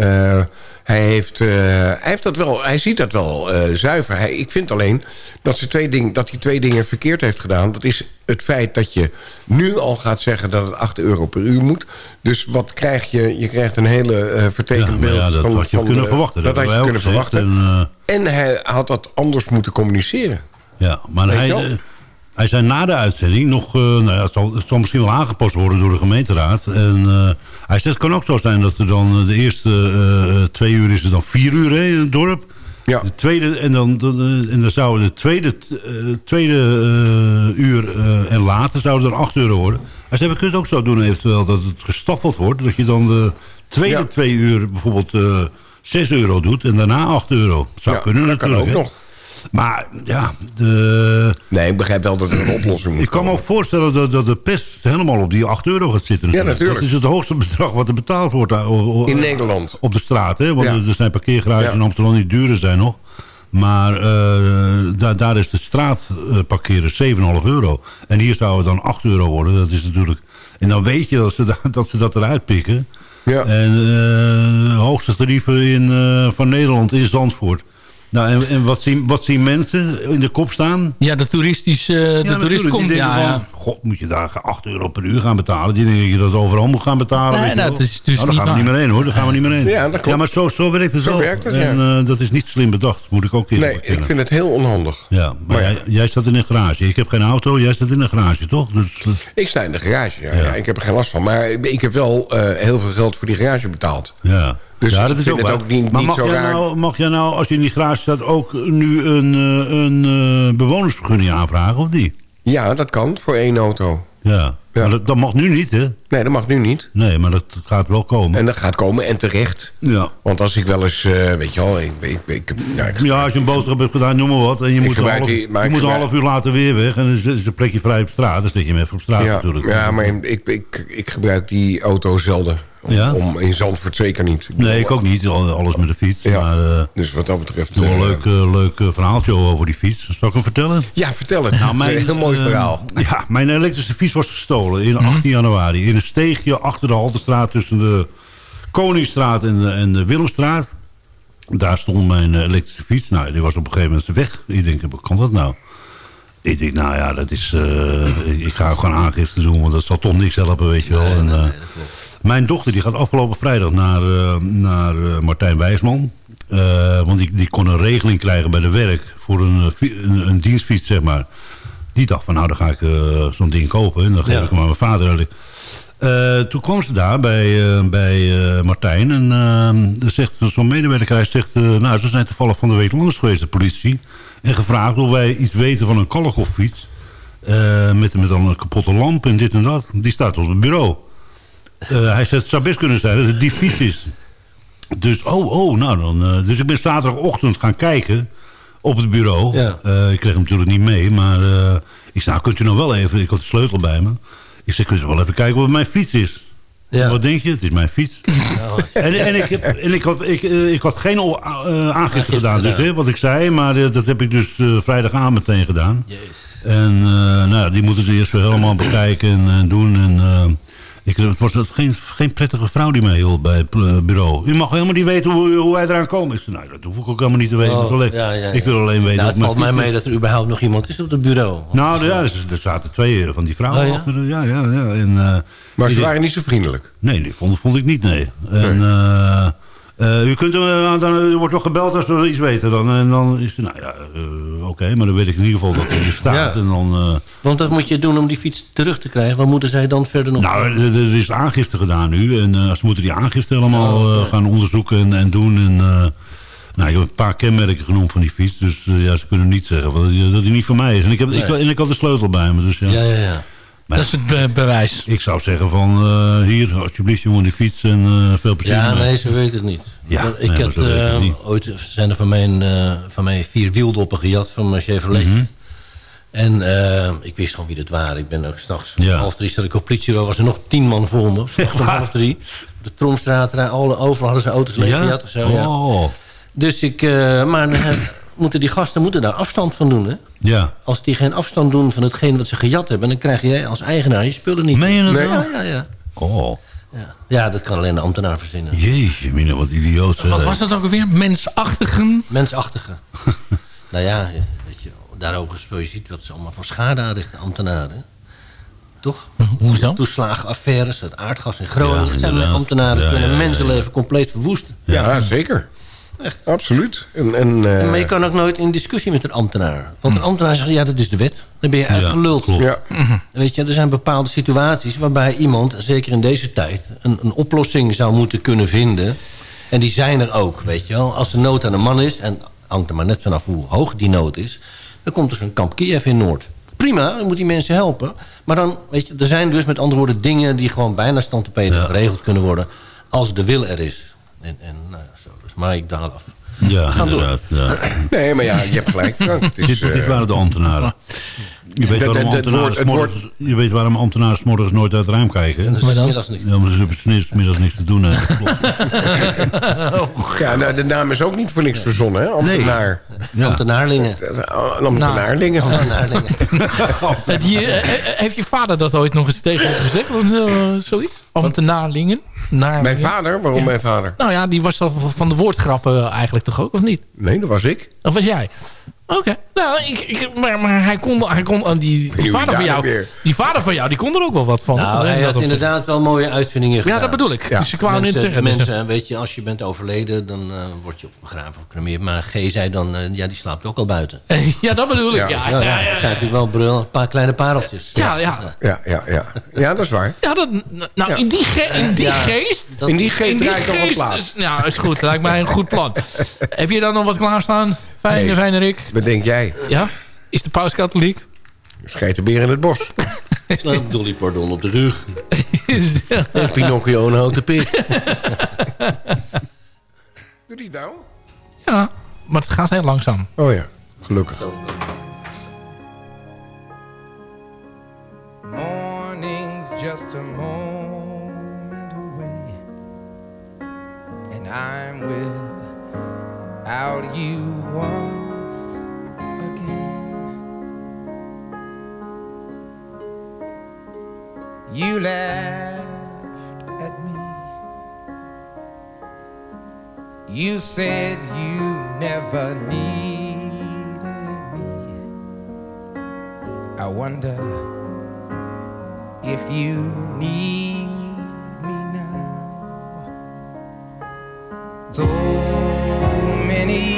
hij, heeft, eh, hij, heeft dat wel, hij ziet dat wel eh, zuiver. Hij, ik vind alleen dat, ze twee ding, dat hij twee dingen verkeerd heeft gedaan. Dat is het feit dat je nu al gaat zeggen dat het 8 euro per uur moet. Dus wat krijg je? Je krijgt een hele Ja, vertekend maar beeld. ja, dat van, had je van kunnen de- verwachten. Dat had je kunnen verwachten. En, En hij had dat anders moeten communiceren. Ja, maar Weet hij, hij zei na de uitzending nog... nou ja, het, zal, het zal misschien wel aangepast worden door de gemeenteraad. En hij zegt, het kan ook zo zijn dat er dan eh, de eerste eh, twee uur is het dan vier uur hè, in het dorp. Ja. De tweede, en, dan, eh, en dan zouden de tweede, eh, tweede eh, uur eh, en later zouden er 8 euro worden. Hij zei, we kunnen het ook zo doen eventueel dat het gestaffeld wordt. Dat je dan de tweede Ja. twee uur bijvoorbeeld eh 6 euro doet en daarna 8 euro. Zou Ja, kunnen dat kan natuurlijk. ook hè. nog. Maar ja, de, Nee, ik begrijp wel dat er een oplossing moet ik kan me ook voorstellen dat, dat de pest helemaal op die 8 euro gaat zitten. Ja, natuurlijk. Dat is het hoogste bedrag wat er betaald wordt eh, In Nederland. op de straat. Hè? Want Ja. er zijn parkeergarages Ja. in Amsterdam die duurder zijn nog. Maar eh, daar, daar is de straat eh, parkeren 7,5 euro. En hier zou het dan 8 euro worden. Dat is natuurlijk... En dan weet je dat ze, da- dat, ze dat eruit pikken. Ja. En eh, hoogste tarieven in, van Nederland in Zandvoort. Nou, en, en wat, zien, wat zien mensen in de kop staan? Ja, de, toeristisch, eh, de Ja, toerist komt. Ja, van, ja. God, moet je daar 8 euro per uur gaan betalen? Die denken dat je dat overal moet gaan betalen. Nee, je nou, het is dus nou, daar niet gaan we niet meer heen hoor. Daar gaan we niet meer heen. Ja, dat klopt. maar zo, zo werkt het Zo wel. werkt het, en ja. eh, dat is niet slim bedacht. Moet ik ook eerlijk Nee, ik vind het heel onhandig. Ja, maar, Maar ja. Jij, jij staat in een garage. Ik heb geen auto, jij staat in een garage, toch? Dus, eh, Ik sta in de garage, ja. ja. ik heb er geen last van. Maar ik heb wel eh, heel veel geld voor die garage betaald. ja. Dus ja, dat is ook niet- maar niet mag, zo jij raar. Nou, mag jij nou, als je in die garage staat, ook nu een, eh, een eh, bewonersvergunning aanvragen, of niet? Ja, dat kan, voor één auto. Ja, Ja. Maar dat, dat mag nu niet, hè? Nee, dat mag nu niet. Nee, maar dat gaat wel komen. En dat gaat komen, en terecht. Ja. Want als ik wel eens, eh, weet je wel, ik, ik, ik, nou, ik- Ja, als je een boodschap hebt gedaan, noem maar wat. En je moet, een half, die- maar je moet een half uur later weer weg. En dan is, is een plekje vrij op straat. Dan zit je hem even op straat ja, natuurlijk. ja, maar ik, ik, ik gebruik die auto zelden. Om, Ja? om in Zandvoort zeker niet. Nee, ik ook niet. Al- Alles met de fiets. Ja. Maar eh Dus wat dat betreft... doe een eh, leuk, eh, leuk verhaaltje over die fiets. Zal ik hem vertellen? Ja, vertel het. Nou, een heel mooi verhaal. ja, mijn elektrische fiets was gestolen in 18 januari. In een steegje achter de Haltestraat tussen de Koningsstraat en de, en de Willemstraat. Daar stond mijn elektrische fiets. Nou, die was op een gegeven moment weg. Ik denk, wat kan dat nou? Ik denk, nou ja, dat is, eh, ik- ga gewoon aangifte doen, want dat zal toch niks helpen, weet je wel. en, eh, mijn dochter die gaat afgelopen vrijdag naar, eh, naar eh, Martijn Wijsman. Eh, want die, die kon een regeling krijgen bij de werk voor een, een, een dienstfiets, zeg maar. Die dacht van, nou, dan ga ik zo'n ding kopen. En dan geef Ja. ik hem aan mijn vader. Eh, toen kwam ze daar bij, bij Martijn. En zegt zo'n medewerker, hij zegt... nou, ze zijn toevallig van de week langs geweest, de politie. En gevraagd of wij iets weten van een Kalkhoff-fiets. eh, met, met dan een kapotte lamp en dit en dat. Die staat op het bureau. Eh, hij zegt, het zou best kunnen zijn dat het die fiets is. Dus, oh, oh, nou dan... eh, dus ik ben zaterdagochtend gaan kijken op het bureau. Ja. Eh, ik kreeg hem natuurlijk niet mee, maar ik zei, nou, kunt u nog wel even... Ik had de sleutel bij me. Ik zei, kunt u wel even kijken het mijn fiets is? Ja. Wat denk je? Het is mijn fiets. en, en, ik, heb, en ik, had, ik, ik had geen eh, aangifte gedaan, dus, hè, wat ik zei. Maar dat heb ik dus vrijdagavond meteen gedaan. En eh, nou, ja, die moeten ze eerst weer helemaal bekijken en, en doen. En, ik, het was geen, geen prettige vrouw die mij hielp bij het eh, bureau. U mag helemaal niet weten hoe, hoe wij eraan komen. Ik zei, nou, dat hoef ik ook helemaal niet te weten. Oh, Dat is alleen- ja, ja, ja. Ik wil alleen weten... Nou, het valt mij mee dat er überhaupt nog iemand is op het bureau. Nou, ja, er, er zaten twee eh, van die vrouwen Oh, ja? achter. Ja, ja, ja. En, eh, Maar ze waren niet zo vriendelijk. Nee, die vond, vond ik niet, nee. En, u, kunt, hem, eh, dan, u wordt nog gebeld als we iets weten. Dan, en dan is het, nou ja, eh, oké, maar dan weet ik in ieder geval dat hij hier staat. Ja. En dan, eh, Want dat moet je doen om die fiets terug te krijgen. Wat moeten zij dan verder nog nou, doen? er, er is aangifte gedaan nu. En eh, ze moeten die aangifte helemaal Oh, eh, gaan onderzoeken en, en doen. En, eh, nou, ik heb een paar kenmerken genoemd van die fiets. Dus eh, ja, ze kunnen niet zeggen dat hij, dat hij niet van mij is. En ik, heb, ik, en ik had de sleutel bij me. Dus, ja. Ja, ja, ja. Maar Dat is het be- bewijs. Ik zou zeggen van, eh, hier, alsjeblieft jongen, die fiets en eh, veel plezier Ja, mee. nee, zo weet het niet. Ja, Want ik nee, had, eh, niet. ooit zijn er van mij, eh, van mij vier wieldoppen gejat van mijn Chevrolet. Mhm. En ik wist gewoon wie dat waren. Ik ben ook s'nachts om Ja. half drie zat ik op politiebureau. was er nog tien man voor me. S'nachts om half drie. Op de Tromstraat, daar, alle, overal hadden ze auto's leeggejat of zo. Ja. Oh, Dus ik, eh, maar dan heb- moeten die gasten moeten daar afstand van doen. Hè? ja. Als die geen afstand doen van hetgeen wat ze gejat hebben... dan krijg jij als eigenaar je spullen niet. Meen je dat ja, wel? ja, ja, Oh, ja. Ja, dat kan alleen de ambtenaar verzinnen. jeetje, mina, wat idioot. Wat was dat ook alweer? Mensachtigen? Mensachtige. nou ja, weet je, daarover gesproken, je ziet wat ze allemaal voor schade aanrichten, ambtenaren. Toch? Hoezo? Toeslagenaffaires, het aardgas in Groningen. Ja, dat zijn ambtenaren die kunnen ja, ja, mensenleven compleet verwoesten. Ja, zeker. Echt. Absoluut. En, en, eh, maar je kan ook nooit in discussie met een ambtenaar. Want een ambtenaar zegt, ja, dat is de wet. Dan ben je uitgeluld. klopt. ja. Weet je, er zijn bepaalde situaties waarbij iemand, zeker in deze tijd... Een, een oplossing zou moeten kunnen vinden. En die zijn er ook, weet je wel. Als er nood aan de man is, en hangt er maar net vanaf hoe hoog die nood is... dan komt er zo'n kamp Kiev in Noord. Prima, dan moet die mensen helpen. Maar dan, weet je, er zijn dus met andere woorden dingen... die gewoon bijna stand te peden geregeld kunnen worden... als de wil er is. En, en nou ja. Dus, maar ik daal af. Ja, inderdaad. Ja. Nee, maar ja, je hebt gelijk, Frank. Het is, dit, dit eh, waren de ambtenaren. Je weet, Dat- waarom dat- dat ambtenaren woord- het s'morgens- je weet waarom ambtenaren 's morgens nooit uit het ruim kijken. hè? Dus Maar dan? middags niet. Ja, omdat ze middags niks te doen ja, nou, de naam is ook niet voor niks verzonnen, hè? Ambtenaar. Ja. Ambtenaarlingen. Dat is ambtenaarlingen. Ambtenaarlingen. Eh, eh, heeft je vader dat ooit nog eens tegen je gezegd? Of zo, zoiets? Ambtenarlingen? Naar, Mijn vader? Waarom mijn vader? Nou ja, die was al van de woordgrappen eigenlijk toch ook, of niet? Nee, dat was ik. Of was jij? Oké. Nou, ik, ik, maar, maar hij kon, hij kon eh, die, vader van jou, die vader van jou, die kon er ook wel wat van. Nou, hij had inderdaad wel mooie uitvindingen gedaan. Ja, dat bedoel ik. Ja. Dus ik kwam net mensen, zeggen. dus- mensen weet je, als je bent overleden, dan eh, word je of begraven of gecremeerd. Maar G zei dan, eh, ja, die slaapt ook al buiten. ja, dat bedoel ik. Ja. Ja, Ja, ja, ja, ja, dat zijn natuurlijk wel brul, een paar kleine pareltjes. ja, ja. Ja, ja, ja. Ja, dat is waar. Ja, dat, nou, Ja. in die, ge- in die Ja. geest... Dat- In die geest in die draait nog een geest plaat. is- Ja, is goed. Lijkt mij een goed plan. Heb je dan nog wat klaarstaan? Fijne, Nee. fijne Rick? Wat denk jij? Ja? Is de paus katholiek? Schijt de beer in het bos. Slaap Dolly Pardon op de rug. En Pinocchio een houten pik. Doe die nou? ja, maar het gaat heel langzaam. Oh ja, gelukkig. Morning's just a moment away, and I'm without you once again. You laughed at me. You said you never needed me. I wonder if you need me now. So many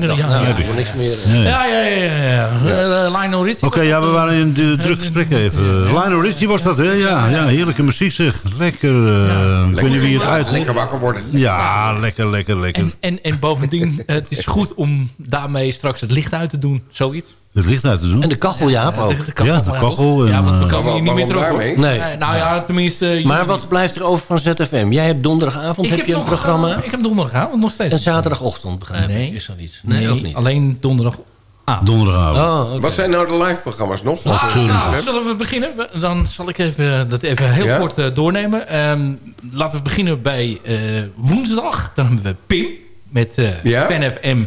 jee, we zijn er. Ja, Nou, ja, ik hoor niks meer. Nee. ja, ja, ja. ja. Eh, eh, Lionel Richie. Oké, ja, we waren in de druk gesprek even. Lionel Richie was dat, hè? Ja, ja heerlijke muziek zeg. Lekker, eh weet niet wie het uit... Lekker wakker worden. Ja, lekker, lekker, lekker. En, en, en bovendien, het is goed om daarmee straks het licht uit te doen. Zoiets. Het licht uit te doen. En de kachel, Jaap, ook. De, de kachel, Ja, de kachel en, Ja, want we eh, komen hier niet meer terug. daarmee? Nee. Eh, nou ja, tenminste... Maar wat blijft er over van ZFM? Jij hebt donderdagavond heb heb je een programma. eh, ik heb donderdagavond nog steeds. en zaterdagochtend, begrijp Nee. ik. Is dat iets? Nee, Nee, ook niet. alleen donderdag. Ah. Donderdagavond. Oh, oké. Wat zijn nou de live programma's nog? Ah, Tuurlijk. nou, zullen we beginnen? Dan zal ik even, dat even heel Ja? kort eh, doornemen. Ehm, laten we beginnen bij eh, woensdag. Dan hebben we Pim met eh Ja? FM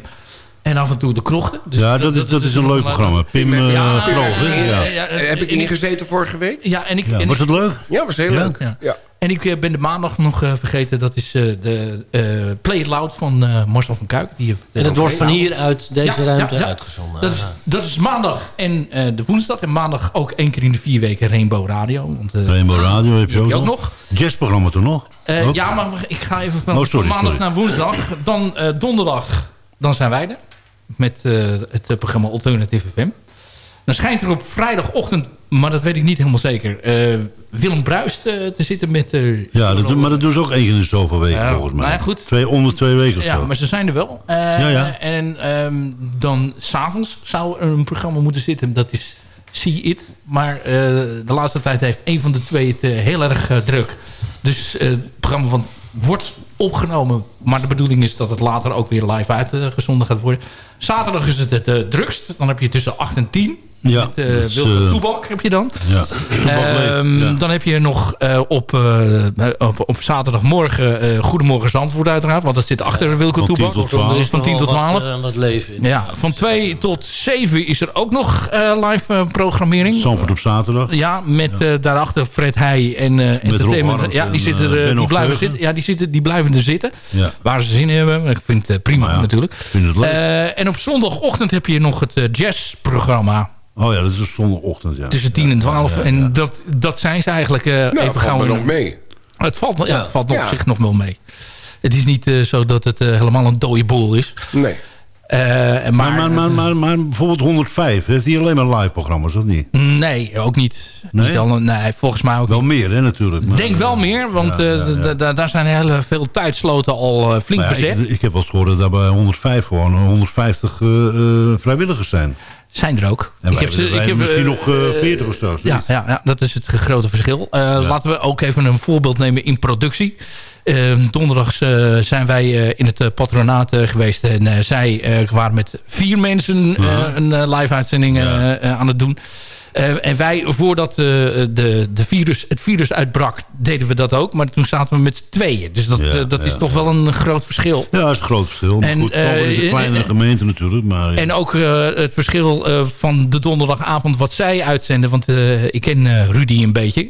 en af en toe de krochten. Dus Ja, dat is, dat is een leuk programma. Pim eh Ja, Kroog, hè? Ja. ja, Eh, Heb ik en niet gezeten vorige week? Ja, en ik, Ja, en was ik- het leuk? Ja, was heel Ja? leuk. Ja. En ik eh, ben de maandag nog eh, vergeten. Dat is eh, de eh, Play It Loud van eh, Marcel van Kuik. Die heeft, En het wordt van hier uit deze Ja, ruimte ja, ja. uitgezonden. Dat is, dat is maandag en eh, de woensdag. En maandag ook één keer in de vier weken Rainbow Radio. Want, Rainbow Radio heb je ook, ook nog. Jazzprogramma toen nog? Eh, ja, maar ik ga even van, Oh, sorry, maandag sorry. naar woensdag. Dan eh, donderdag, dan zijn wij er. Met eh, het programma Alternative FM. Dan schijnt er op vrijdagochtend, maar dat weet ik niet helemaal zeker... Willem Bruist te zitten met... eh, Ja, dat, doen- maar dat doen ze ook één keer in de zoveel weken Ja, volgens mij. goed. Twee, om de twee weken of Ja, zo. maar ze zijn er wel. Eh, Ja, ja. En ehm, dan s'avonds zou er een programma moeten zitten. Dat is See It. Maar eh, de laatste tijd heeft een van de twee het heel erg druk. Dus het programma van, wordt opgenomen Maar de bedoeling is dat het later ook weer live uitgezonden gaat worden. Zaterdag is het het eh, drukst. Dan heb je tussen 8 en 10. Ja, Met, eh, is, Wilke eh, Toebak heb je dan. Ja. Ehm, ja. Dan heb je nog eh, op, eh, op, op zaterdagmorgen eh Goedemorgen Zandvoort uiteraard. Want dat zit achter Wilke Van 10 Toebak. tot 12. Dat is van 10 tot Wat, 12. eh, wat leven in. Ja, van 2 tot 7 is er ook nog eh, live programmering. Zandvoort op zaterdag. Ja, met eh, daarachter Fred Heij en eh Entertainment. Rob Ja, die, en, zitten, eh, er, die, blijven zitten, ja die, zitten, die blijven er zitten. Ja. Waar ze zin in hebben. Ik vind het prima natuurlijk. vind het leuk. Eh, en op zondagochtend heb je nog het eh, jazzprogramma. Oh ja, dat is op zondagochtend. Ja. Tussen 10 en 12. En dat, dat zijn ze eigenlijk eh even valt gauw me in- nog mee. Het valt, ja, Ja. het valt nog Ja. op zich nog wel mee. Het is niet eh, zo dat het helemaal een dode boel is. Nee. Eh, Maar, maar, maar, maar, maar, maar bijvoorbeeld 105, heeft hij alleen maar live programma's, of niet? nee, ook niet. Nee? Niet al, nee, volgens mij ook Wel meer, hè, natuurlijk. Maar, Ik denk wel meer, want Ja, eh, ja, ja. daar zijn heel veel tijdsloten al eh, flink Nou bezet. ik, ik heb wel eens gehoord dat daar bij 105 gewoon 150 eh, eh, vrijwilligers zijn. Zijn er ook. En wij, wij hebben misschien eh, nog eh, 40 of zo. Ja, ja, ja, dat is het grote verschil. Eh, Laten we ook even een voorbeeld nemen in productie. Eh, donderdags eh, zijn wij in het patronaat geweest. En zij waren met vier mensen een live uitzending aan het doen. Eh, en wij, voordat eh, de, de virus, het virus uitbrak, deden we dat ook. Maar toen zaten we met z'n tweeën. Dus dat, Ja, eh, dat is ja, toch wel een groot verschil. Ja, dat is een groot verschil. Maar En, goed, is een kleine gemeente natuurlijk. Maar, En ook het verschil van de donderdagavond wat zij uitzenden. Want ik ken Rudy een beetje.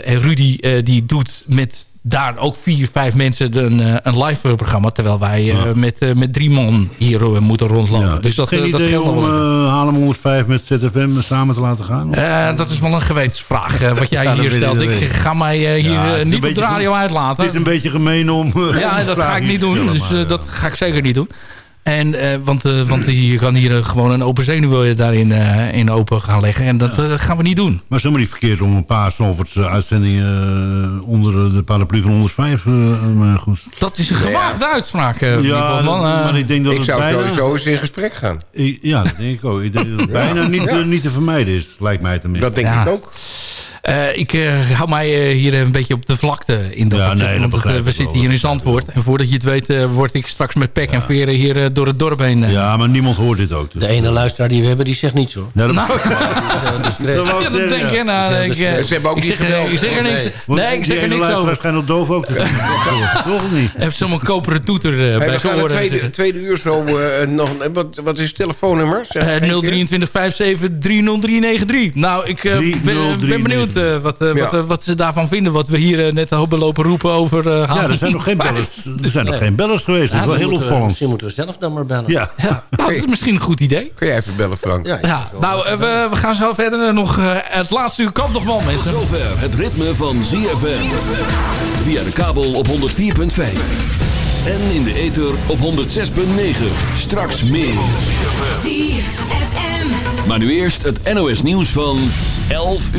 En Rudy die doet met daar ook vier, vijf mensen een, eh, een live programma. Terwijl wij eh, met, eh, met drie man hier moeten rondlopen. ja, dus is dat, het geen dat idee geldt om eh, Haarlem 105 met ZFM samen te laten gaan? Dat is wel een gewetensvraag eh, wat jij Ja, hier stelt. Ik weet ik. ga mij hier niet op de radio uitlaten. Het is een beetje gemeen om... Ja, dat ga ik niet doen. Dus dat ga ik zeker niet doen. En, eh, want eh, want je kan hier eh, gewoon een open zenuw daarin eh, in open gaan leggen. En dat gaan we niet doen. Maar het is helemaal niet verkeerd om een paar Zandvoortse uitzendingen onder de paraplu van 105. eh, maar goed. Dat is een gewaagde uitspraak, eh, meneer Ja, maar ik denk dat Ik het zou bijna... sowieso eens in gesprek gaan. Ik- ja, dat denk ik ook. Ik denk dat het bijna niet, Ja. niet te vermijden is, lijkt mij tenminste. Dat denk Ja. ik ook. Eh, ik eh, hou mij eh, hier een beetje op de vlakte in dat Ja, opzicht, nee, dat want, ik we zitten hier in Zandvoort. En voordat je het weet, eh, word ik straks met pek en veren hier eh, door het dorp heen. Ja, maar niemand hoort dit ook. Dus. De ene luisteraar die we hebben, die zegt niets hoor. Ja, dat, Nou, dat ja, ik dat denk ja. Nou, ik, eh, Ze hebben ook ik niet zeg, er- ik zeg er niks, nee, ik zeg er niks over. al doof ook. Toch niet? Heeft zo'n koperen toeter bij we zijn oren. tweede, tweede uur zo eh, nog... Wat, wat is het telefoonnummer? Zeg, Eh, één keer. 023 57 30393. Nou, ik ben, 30393. Benieuwd eh, wat, eh, wat, Ja. eh, wat ze daarvan vinden. Wat we hier net hebben lopen roepen over uh, Ja, er zijn nog geen bellers, er zijn nog geen bellers geweest. Dat is wel heel opvallend. Misschien moeten we zelf dan maar bellen. Ja. Ja, nou, dat is misschien een goed idee. Kun jij even bellen, Frank? Ja, Ja, nou, we, we gaan zo verder. Nog eh, het laatste uur kan toch wel, Tot mensen. zover het ritme van ZFM. Via de kabel op 104.5. En in de ether op 106.9. Straks meer. Maar nu eerst het NOS nieuws van 11 uur.